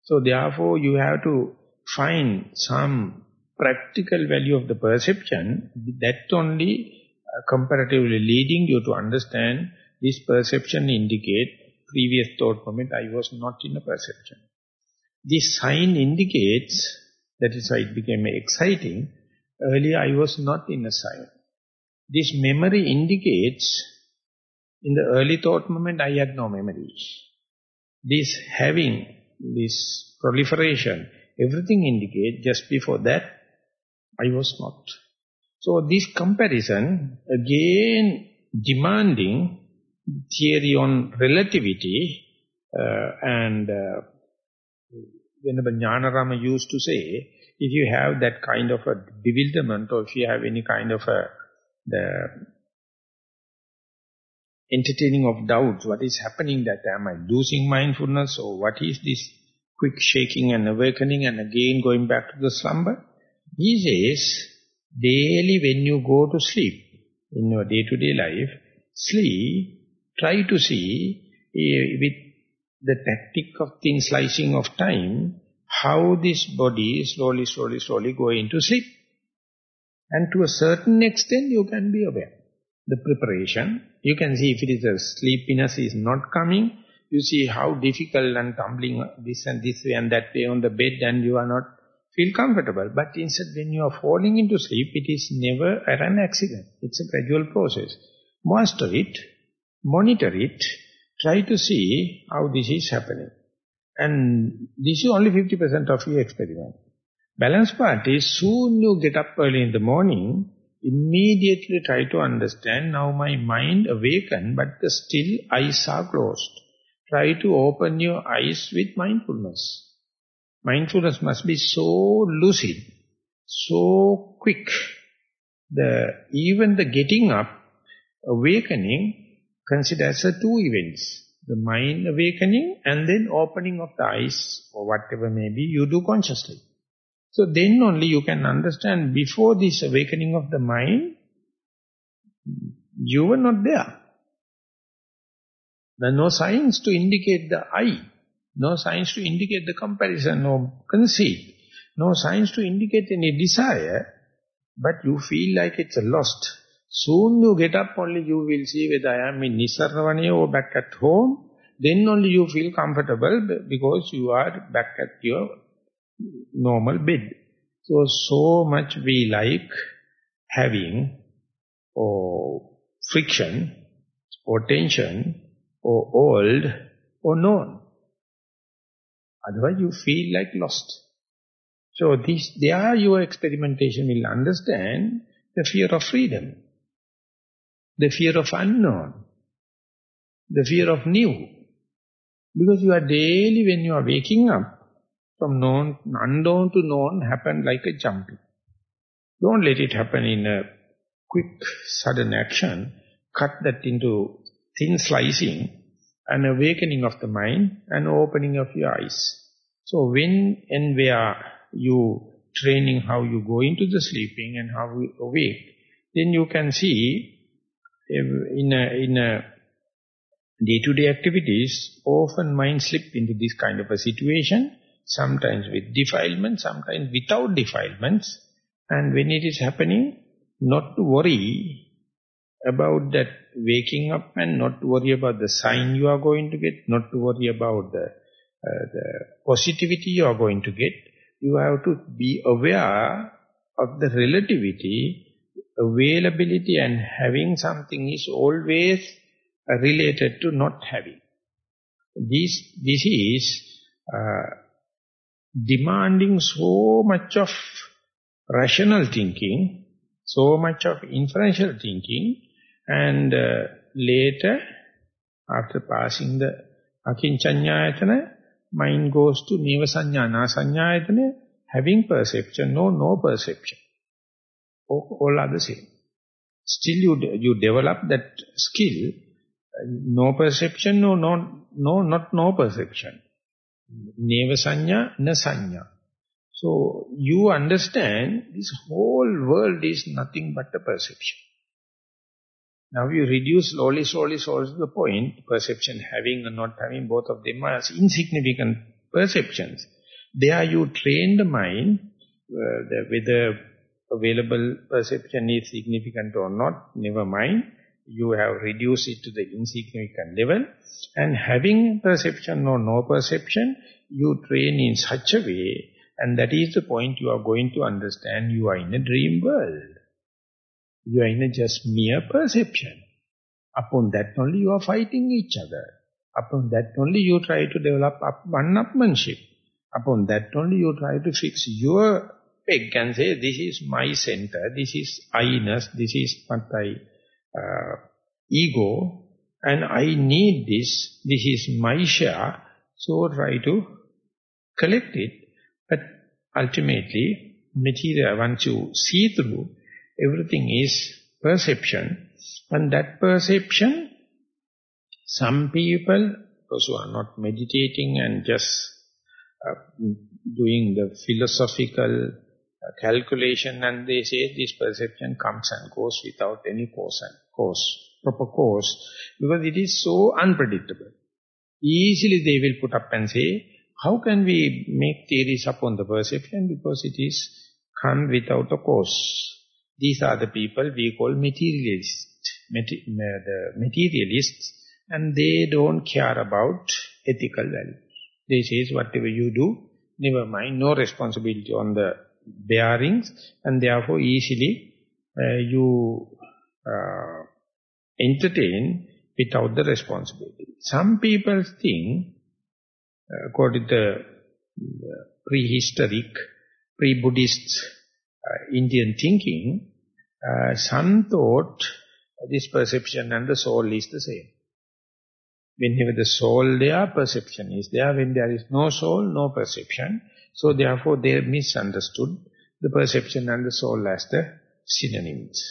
Speaker 1: So therefore you have to find some practical value of the perception that only uh, comparatively leading you to understand this perception indicate previous thought moment I was not in a perception. This sign indicates that is why it became exciting. Earlier I was not in a sign. This memory indicates, in the early thought moment I had no memory. This having, this proliferation, everything indicates just before that I was not. So this comparison, again demanding theory on relativity uh, and uh, Venerable Jnanarama used to say, if you have that kind of a bewilderment or if you have any kind of a the entertaining of doubts, what is happening that am I losing mindfulness or what is this quick shaking and awakening and again going back to the slumber? He says, daily when you go to sleep, in your day-to-day -day life, sleep, try to see eh, with the tactic of thin slicing of time, how this body slowly, slowly, slowly go into sleep. And to a certain extent you can be aware. the preparation. You can see if it is a sleepiness is not coming, you see how difficult and tumbling this and this way and that way on the bed and you are not feel comfortable. But instead when you are falling into sleep, it is never an accident. It's a gradual process. Master it, monitor it, try to see how this is happening. And this is only 50% of your experiment. Balance part is soon you get up early in the morning, immediately try to understand now my mind awakened but the still eyes are closed. Try to open your eyes with mindfulness. Mindfulness must be so lucid, so quick. The Even the getting up, awakening, considers as two events. The mind awakening and then opening of the eyes or whatever may be, you do consciously. So then only you can understand before this awakening of the mind, you were not there. There are no signs to indicate the I, no signs to indicate the comparison, no conceit, no signs to indicate any desire, but you feel like it's a lost. Soon you get up, only you will see whether I am in Nissaranavanaya or back at home, then only you feel comfortable because you are back at your normal bed. So, so much we like having or friction or tension or old or known. Otherwise you feel like lost. So this, there your experimentation will understand the fear of freedom, the fear of unknown, the fear of new. Because you are daily when you are waking up, from known, unknown to known happen like a jumping. Don't let it happen in a quick, sudden action. Cut that into thin slicing, an awakening of the mind, and opening of your eyes. So when and where you training how you go into the sleeping and how you awake, then you can see in a, in a day-to-day -day activities, often mind slip into this kind of a situation, sometimes with defilement, sometimes without defilements. And when it is happening, not to worry about that waking up and not to worry about the sign you are going to get, not to worry about the, uh, the positivity you are going to get. You have to be aware of the relativity, availability and having something is always related to not having. This, this is uh, demanding so much of rational thinking, so much of inferential thinking, and uh, later, after passing the akinchanyayatana, mind goes to nevasanya, nasanyayatana, having perception, no, no perception. All, are the same. Still you, you develop that skill, no perception, no, no, no, not no perception. Neva sanya, na sanya. So you understand this whole world is nothing but a perception. Now you reduce slowly, slowly, slowly to the point, perception having and not having, both of them are insignificant perceptions. There you train the mind, uh, the, whether available uh, perception is significant or not, never mind you have reduced it to the insignificant level and having perception or no perception, you train in such a way and that is the point you are going to understand you are in a dream world. You are in a just mere perception. Upon that only you are fighting each other. Upon that only you try to develop up one-upmanship. Upon that only you try to fix your peg and say, this is my center, this is I-ness, this is I uh, ego and I need this, this is my share, so try to collect it. But ultimately, material, once you see through, everything is perception. And that perception, some people, those who are not meditating and just uh, doing the philosophical calculation and they say this perception comes and goes without any cause and cause, proper cause, because it is so unpredictable. Easily they will put up and say, how can we make theories upon the perception? Because it is come without a cause. These are the people we call materialists. Uh, the materialists, and they don't care about ethical values. They say, whatever you do, never mind, no responsibility on the bearings, and therefore easily uh, you uh, entertain without the responsibility. Some people think, uh, according to the prehistoric, pre-Buddhist uh, Indian thinking, uh, some thought this perception and the soul is the same. Whenever the soul there, perception is there. When there is no soul, no perception. So therefore they misunderstood the perception and the soul as the synonyms.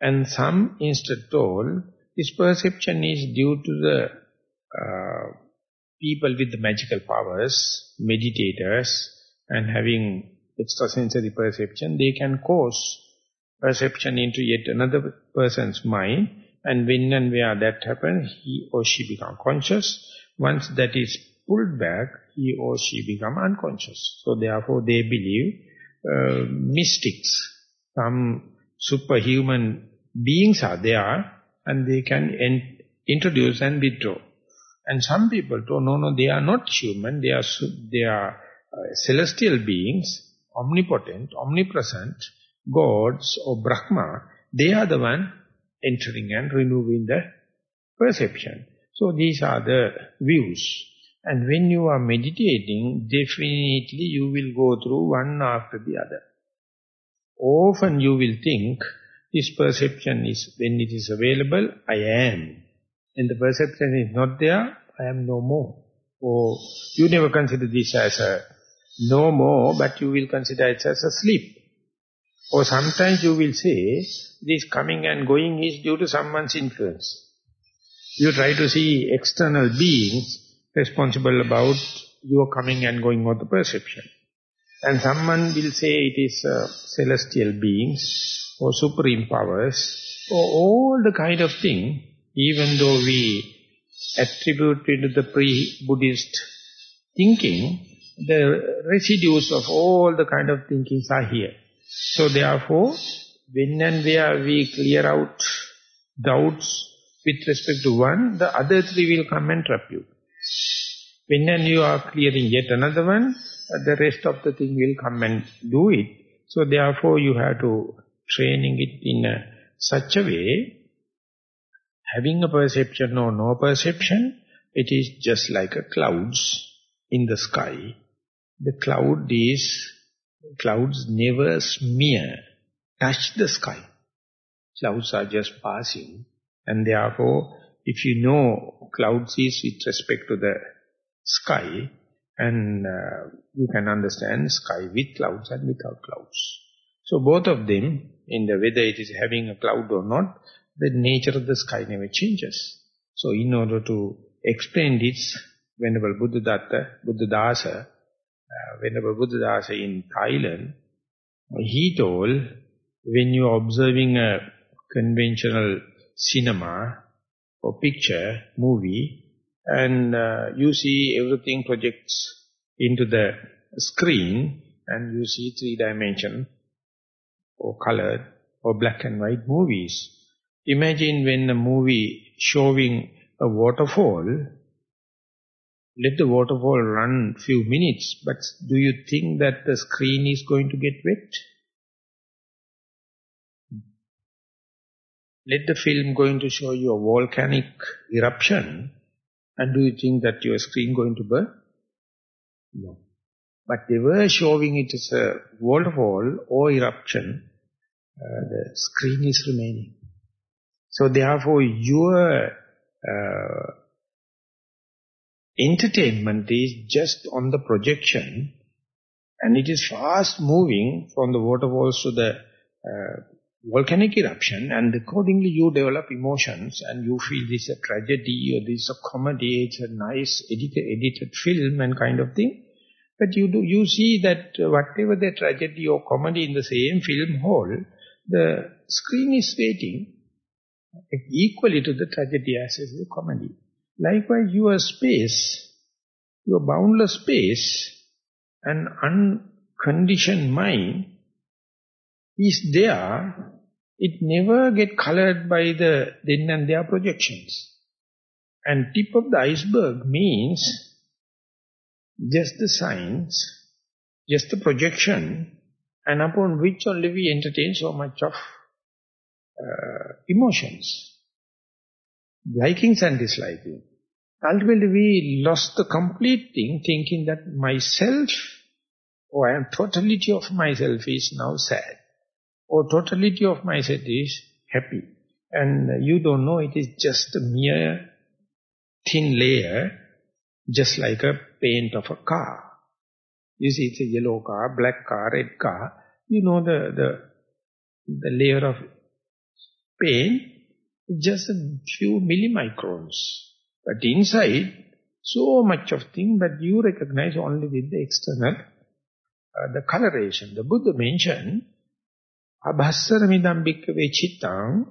Speaker 1: And some instead told this perception is due to the uh, people with the magical powers, meditators, and having extrasensory perception, they can cause perception into yet another person's mind, and when and where that happens, he or she become conscious. Once that is pulled back, he or she become unconscious. So therefore they believe uh, mystics, some superhuman beings are there, and they can introduce and withdraw. And some people told, no, no, they are not human, they are, they are uh, celestial beings, omnipotent, omnipresent, gods or Brahma, they are the one entering and removing the perception. So these are the views. And when you are meditating, definitely you will go through one after the other. Often you will think, this perception is, when it is available, I am. When the perception is not there, I am no more. Or you never consider this as a no more, but you will consider it as a sleep. Or sometimes you will say, this coming and going is due to someone's influence. You try to see external beings responsible about your coming and going of the perception. And someone will say it is uh, celestial beings or supreme powers or all the kind of thing, even though we attribute it to the pre-Buddhist thinking, the residues of all the kind of thinkings are here. So therefore, when and where we clear out doubts with respect to one, the other three will come and trap you. When you are clearing yet another one, the rest of the thing will come and do it. So therefore you have to training it in a, such a way, having a perception or no perception, it is just like a clouds in the sky. The cloud is Clouds never smear, touch the sky. Clouds are just passing. And therefore, if you know clouds is with respect to the sky, and uh, you can understand sky with clouds and without clouds. So both of them, in the whether it is having a cloud or not, the nature of the sky never changes. So in order to explain this, Venerable Buddhadasa, uh, Venerable Buddhadasa in Thailand, he told, when you are observing a conventional cinema or picture, movie, and uh, you see everything projects into the screen, and you see three-dimension or colored or black and white movies. Imagine when a movie showing a waterfall, let the waterfall run few minutes, but do you think that the screen is going to get wet? Let the film going to show you a volcanic eruption, and do you think that your screen going to burn? No. But they were showing it as a waterfall or eruption, uh, the screen is remaining. So therefore your uh, Entertainment is just on the projection and it is fast moving from the waterfalls to the uh, volcanic eruption and accordingly you develop emotions and you feel this is a tragedy or this is a comedy, it's a nice edited, edited film and kind of thing. But you do you see that whatever the tragedy or comedy in the same film hall, the screen is waiting equally to the tragedy as the comedy. Likewise, your space, your boundless space, and unconditioned mind is there it never get colored by the then and their projections. And tip of the iceberg means just the signs, just the projection, and upon which only we entertain so much of uh, emotions, likings and disliking. Ultimately, we lost the complete thing, thinking that myself, or totality of myself is now sad, or totality of myself is happy. And you don't know, it is just a mere thin layer, just like a paint of a car. You see, it's a yellow car, black car, red car. You know the, the, the layer of paint just a few millimicrons. But inside, so much of thing, but you recognize only with the external, uh, the coloration. The Buddha mentioned, Abhassara midam bhikkhave chittang,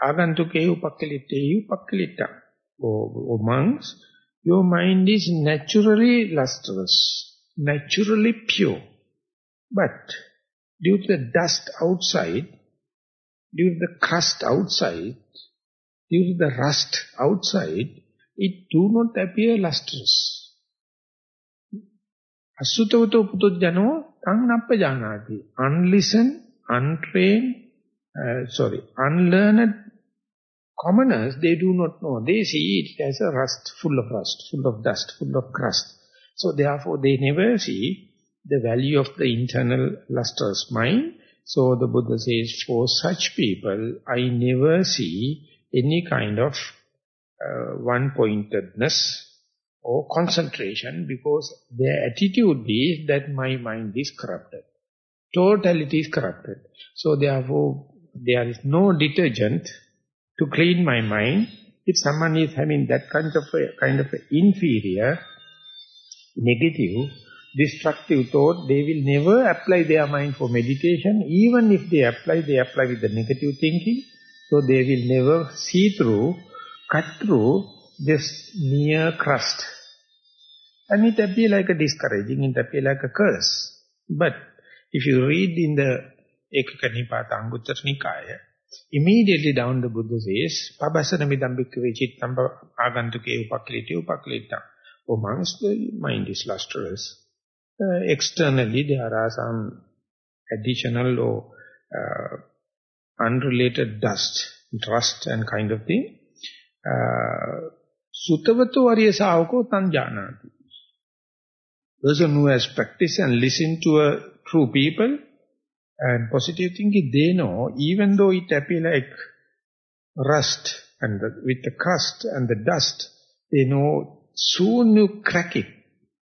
Speaker 1: agantuke upakkalitte upakkalittang. O, o monks, your mind is naturally lustrous, naturally pure. But due to the dust outside, due to the crust outside, due to the rust outside, it do not appear lustrous. Asutavato putujjano tang. Unlistened, untrained, uh, sorry, unlearned commoners, they do not know. They see it as a rust, full of rust, full of dust, full of crust. So therefore they never see the value of the internal lustrous mind. So the Buddha says, for such people, I never see any kind of uh, one-pointedness or concentration because their attitude is that my mind is corrupted. Totality is corrupted. So therefore, there is no detergent to clean my mind. If someone is having that kind of a, kind of inferior, negative, destructive thought, they will never apply their mind for meditation. Even if they apply, they apply with the negative thinking. So they will never see through, cut through this mere crust. And it appears like a discouraging, it appears like a curse. But if you read in the Ekaka Nipata Anguttara Nikaya, immediately down the Buddha says, Pabhasana midam bhikkhave chittam agantuke upakliti upaklita. Amongst the mind is lustrous. Uh, externally there are some additional or uh, unrelated dust, rust and kind of thing. Uh, Sutavato Arya Savako Tan Janati. Person who has practiced and listened to a true people and positive thinking, they know, even though it appear like rust and the, with the crust and the dust, they know soon you crack it,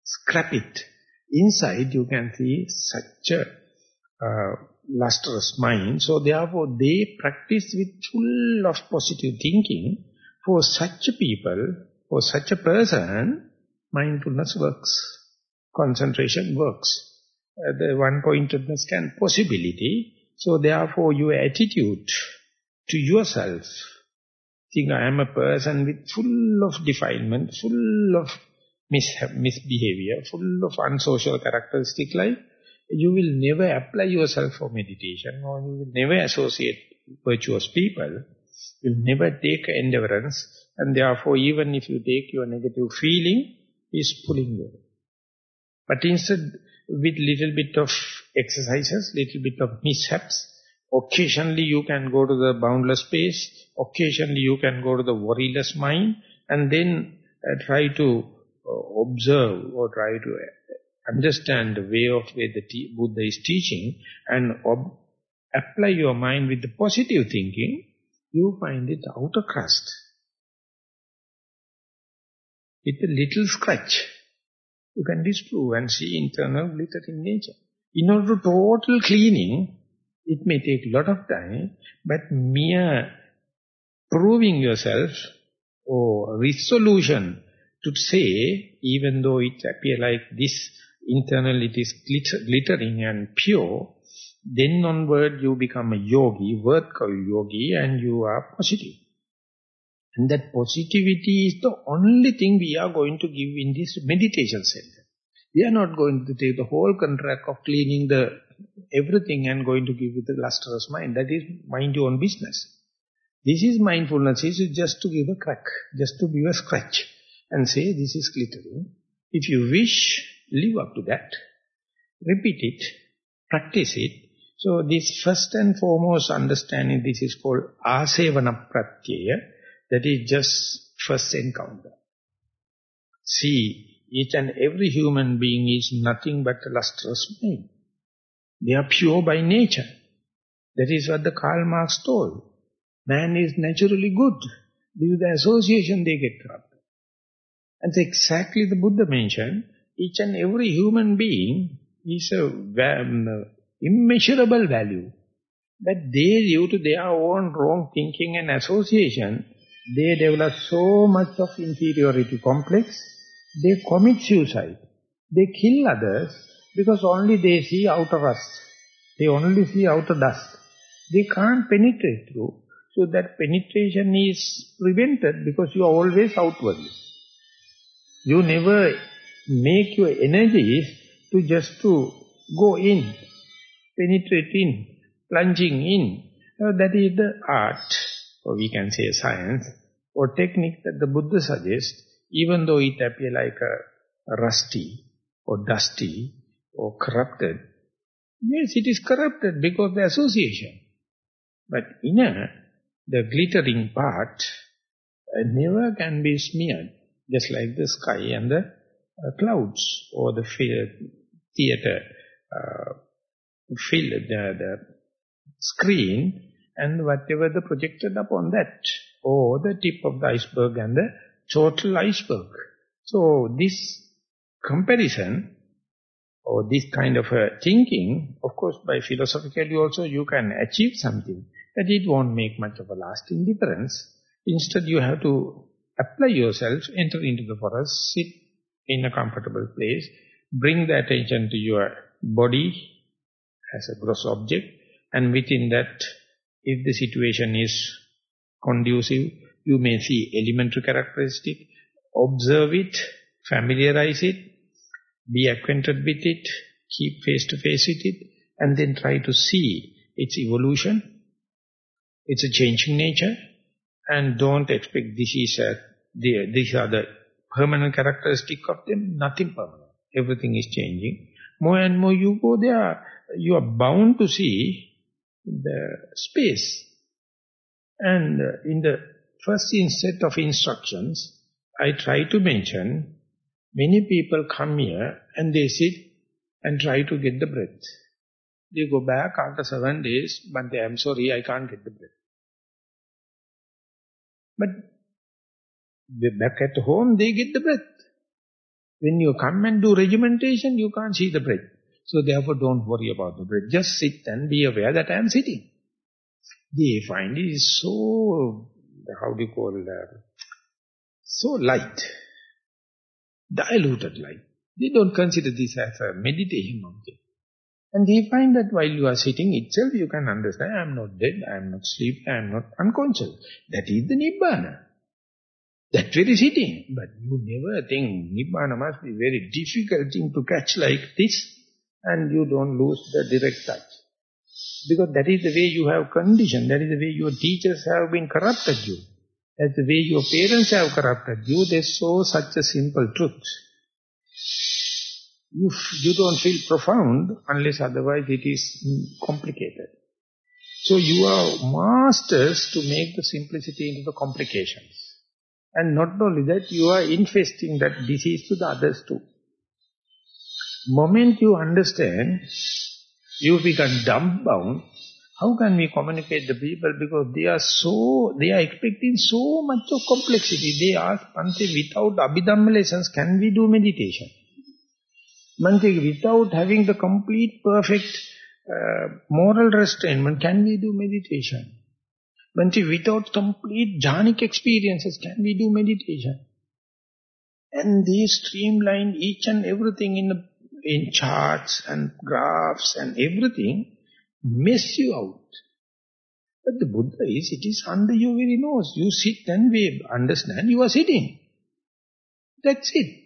Speaker 1: scrap it. Inside you can see such a uh, lustrous mind. So therefore they practice with full of positive thinking. For such people, for such a person, mindfulness works. Concentration works. The one-pointedness can possibility. So therefore your attitude to yourself, think I am a person with full of defilement, full of mis misbehavior, full of unsocial characteristic like, you will never apply yourself for meditation or you will never associate virtuous people. You will never take endurance and therefore even if you take your negative feeling, is pulling you. But instead, with little bit of exercises, little bit of mishaps, occasionally you can go to the boundless space, occasionally you can go to the worryless mind, and then uh, try to uh, observe or try to uh, understand the way of way the Buddha is teaching and apply your mind with the positive thinking, you find it outer crust. With a little scratch you can disprove and see internal glitter in nature. In order to total cleaning, it may take a lot of time, but mere proving yourself or resolution to say, even though it appear like this, internal it is glitter, glittering and pure, then onward you become a yogi, worth yogi, and you are positive. And that positivity is the only thing we are going to give in this meditation center. We are not going to take the whole contract of cleaning the everything and going to give you the lustrous mind. That is mind your own business. This is mindfulness, This is just to give a crack, just to give a scratch and say this is glittering. If you wish, live up to that, repeat it, practice it. So this first and foremost understanding, this is called asevana pratyaya, that is just first encounter. See, each and every human being is nothing but a lustrous mind. They are pure by nature. That is what the Karl Marx told. Man is naturally good. Due to the association they get corrupted. And exactly the Buddha mentioned, each and every human being is a um, immeasurable value. But they, due to their own wrong thinking and association, they develop so much of inferiority complex, they commit suicide. They kill others because only they see outer rust. They only see outer dust. They can't penetrate through. So that penetration is prevented because you are always outwardly. You never make your energies to just to go in, penetrate in, plunging in. That is the art, or we can say science, or technique that the Buddha suggests, even though it appear like a rusty or dusty or corrupted. Yes, it is corrupted because the association. But inner, the glittering part uh, never can be smeared, just like the sky and the uh, clouds or the theater uh, fill the, the screen and whatever the projected upon that or the tip of the iceberg and the total iceberg. So this comparison or this kind of a thinking, of course by philosophically also you can achieve something, but it won't make much of a lasting difference. Instead you have to apply yourself, enter into the forest, sit in a comfortable place, bring the attention to your body as a gross object, and within that, if the situation is conducive, you may see elementary characteristic, observe it, familiarize it, be acquainted with it, keep face-to-face -face with it, and then try to see its evolution, it's a changing nature, and don't expect this is a, the, these are the permanent characteristic of them, nothing permanent. Everything is changing. More and more you go there, you are bound to see the space. And uh, in the first set of instructions, I try to mention, many people come here and they sit and try to get the breath. They go back after seven days, but they, I'm sorry, I can't get the breath. But back at home, they get the breath. When you come and do regimentation, you can't see the breath. So therefore, don't worry about the breath. Just sit and be aware that I am sitting. They find it is so, how do you call uh, so light, diluted light. They don't consider this as a meditation object. And they find that while you are sitting itself, you can understand, I am not dead, I am not sleeping, I am not unconscious. That is the Nibbana. That very sitting. But you never think Nibbana must be very difficult thing to catch like this, and you don't lose the direct touch. Because that is the way you have conditioned, that is the way your teachers have been corrupted you. That's the way your parents have corrupted you. They saw such a simple truth. You, you don't feel profound unless otherwise it is complicated. So you are masters to make the simplicity into the complications. And not only that, you are infesting that disease to the others too. Moment you understand, you become dumbbound, how can we communicate the people? Because they are so, they are expecting so much of complexity. They ask, Bhante, without Abhidhamma lessons, can we do meditation? Bhante, without having the complete, perfect uh, moral restraint, can we do meditation? Bhante, without complete jhanic experiences, can we do meditation? And they streamline each and everything in, in charts and graphs and everything, mess you out. But the Buddha is, it is under your very nose. You sit and we understand you are sitting. That's it.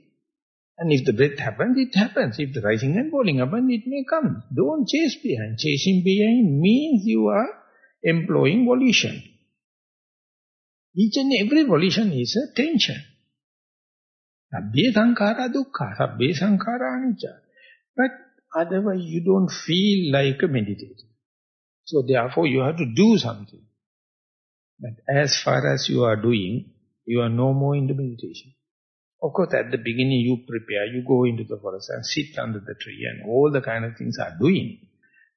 Speaker 1: And if the breath happens, it happens. If the rising and falling happens, it may come. Don't chase behind. Chasing behind means you are employing volition. Each and every volition is a tension. Sabbe sankhara dukkha, sabbe sankhara anicca. But otherwise you don't feel like a meditator. So therefore you have to do something. But as far as you are doing, you are no more in the meditation. Of course, at the beginning you prepare, you go into the forest and sit under the tree and all the kind of things are doing.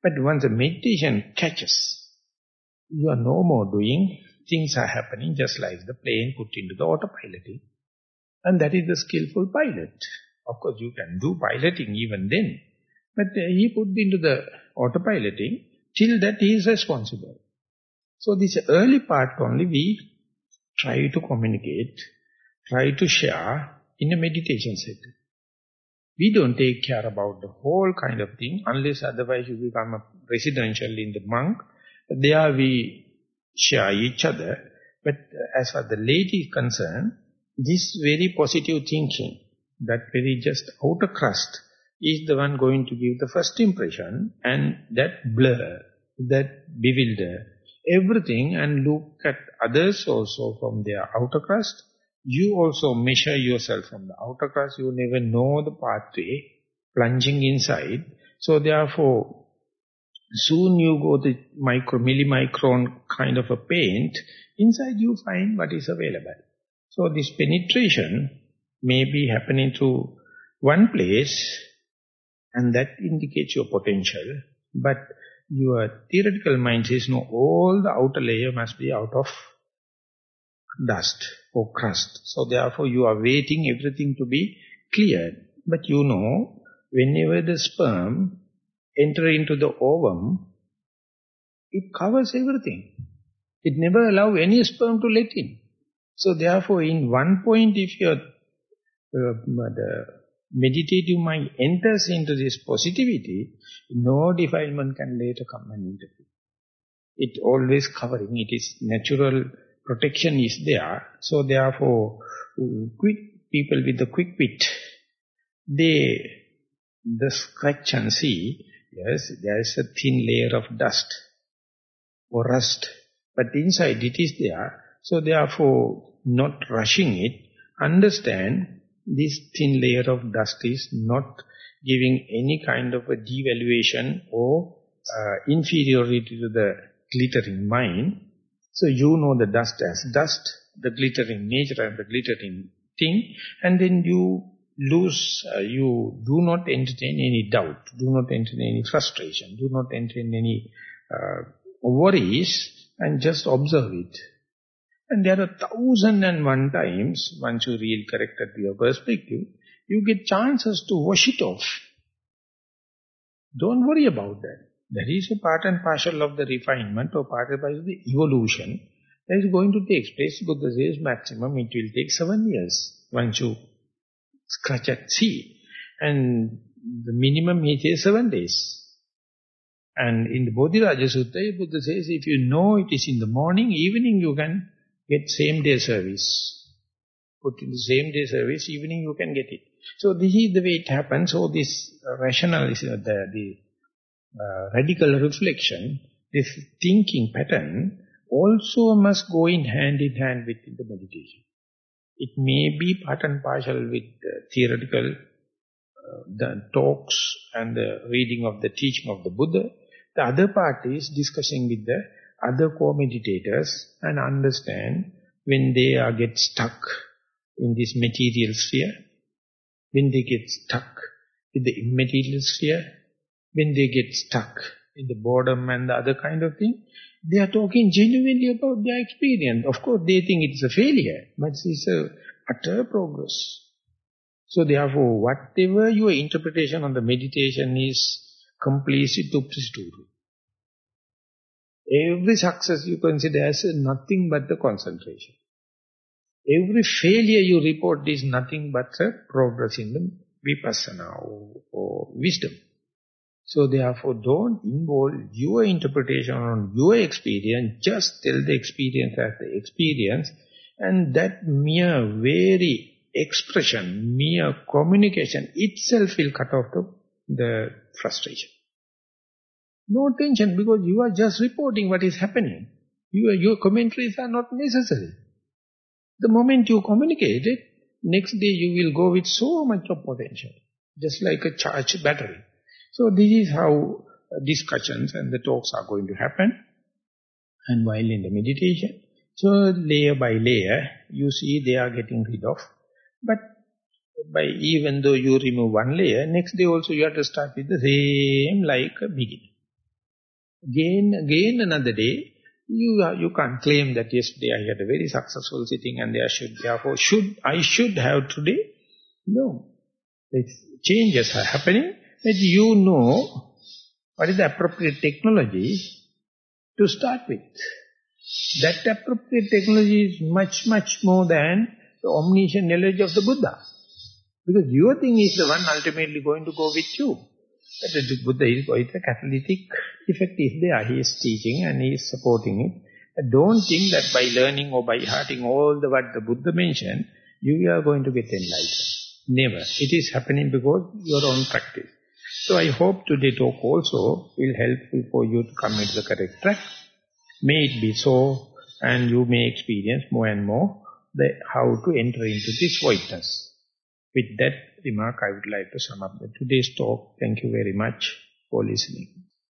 Speaker 1: But once the meditation catches, you are no more doing, things are happening just like the plane put into the autopiloting. And that is the skillful pilot. Of course, you can do piloting even then. But uh, he put into the autopiloting, till that he is responsible. So this early part only we try to communicate, try to share in a meditation setting. We don't take care about the whole kind of thing unless otherwise you become a residential in the monk. There we share each other. But as far the lady is concerned, this very positive thinking, that very just outer crust, is the one going to give the first impression and that blur, that bewilder, everything and look at others also from their outer crust. You also measure yourself from the outer crust. You never know the pathway plunging inside. So therefore, soon you go the micro, millimicron kind of a paint, inside you find what is available. So this penetration may be happening to one place and that indicates your potential. But your theoretical mind says, no, all the outer layer must be out of dust or crust. So therefore you are waiting everything to be cleared. But you know, whenever the sperm enter into the ovum, it covers everything. It never allow any sperm to let in. So therefore, in one point, if your uh, the meditative mind enters into this positivity, no defilement can later come and interfere. It always covering, it is natural protection is there. So therefore, quick people with the quick wit, they the scratch and see, yes, there is a thin layer of dust or rust, but inside it is there. So therefore, not rushing it, understand this thin layer of dust is not giving any kind of a devaluation or uh, inferiority to the glittering mind. So you know the dust as dust, the glittering nature and the glittering thing, and then you lose, uh, you do not entertain any doubt, do not entertain any frustration, do not entertain any uh, worries, and just observe it. And there are thousand and one times, once you real correct at your perspective, you get chances to wash it off. Don't worry about that. There is a part and parcel of the refinement or part and parcel of the evolution that is going to take place. Buddha says maximum it will take seven years once you scratch at sea. And the minimum he says seven days. And in the Bodhiraja Sutta, Buddha says if you know it is in the morning, evening you can get same day service. Put in the same day service, evening you can get it. So this is the way it happens. So this rational, uh, the, the uh, radical reflection, this thinking pattern also must go in hand in hand with the meditation. It may be part and parcel with theoretical uh, the talks and the reading of the teaching of the Buddha. The other part is discussing with the other co-meditators and understand when they are get stuck in this material sphere, when they get stuck in the immaterial sphere, when they get stuck in the boredom and the other kind of thing, they are talking genuinely about their experience. Of course, they think it's a failure, but it's a utter progress. So therefore, whatever your interpretation on the meditation is, completely to Every success you consider as nothing but the concentration. Every failure you report is nothing but a progress in the vipassana or, or wisdom. So therefore don't involve your interpretation on your experience, just tell the experience as the experience and that mere very expression, mere communication itself will cut off the, the frustration. No tension because you are just reporting what is happening. Your, your commentaries are not necessary. The moment you communicate it, next day you will go with so much of potential, just like a charged battery. So this is how uh, discussions and the talks are going to happen. And while in the meditation, so layer by layer, you see they are getting rid of. But by even though you remove one layer, next day also you have to start with the same like a beginning. Again, again another day, you you can't claim that yesterday I had a very successful sitting and there should therefore should I should have today. No. It's changes are happening that you know what is the appropriate technology to start with. That appropriate technology is much, much more than the omniscient knowledge of the Buddha. Because your thing is the one ultimately going to go with you. But the Buddha is quite a catalytic effect is there. He is teaching and he is supporting it. Don't think that by learning or by hearting all the what the Buddha mentioned, you are going to get enlightened. Never. It is happening because your own practice. So I hope today talk also will help for you to come into the correct track. May it be so, and you may experience more and more the, how to enter into this voidness. With that remark, I would like to sum up today's talk. Thank you very much for listening.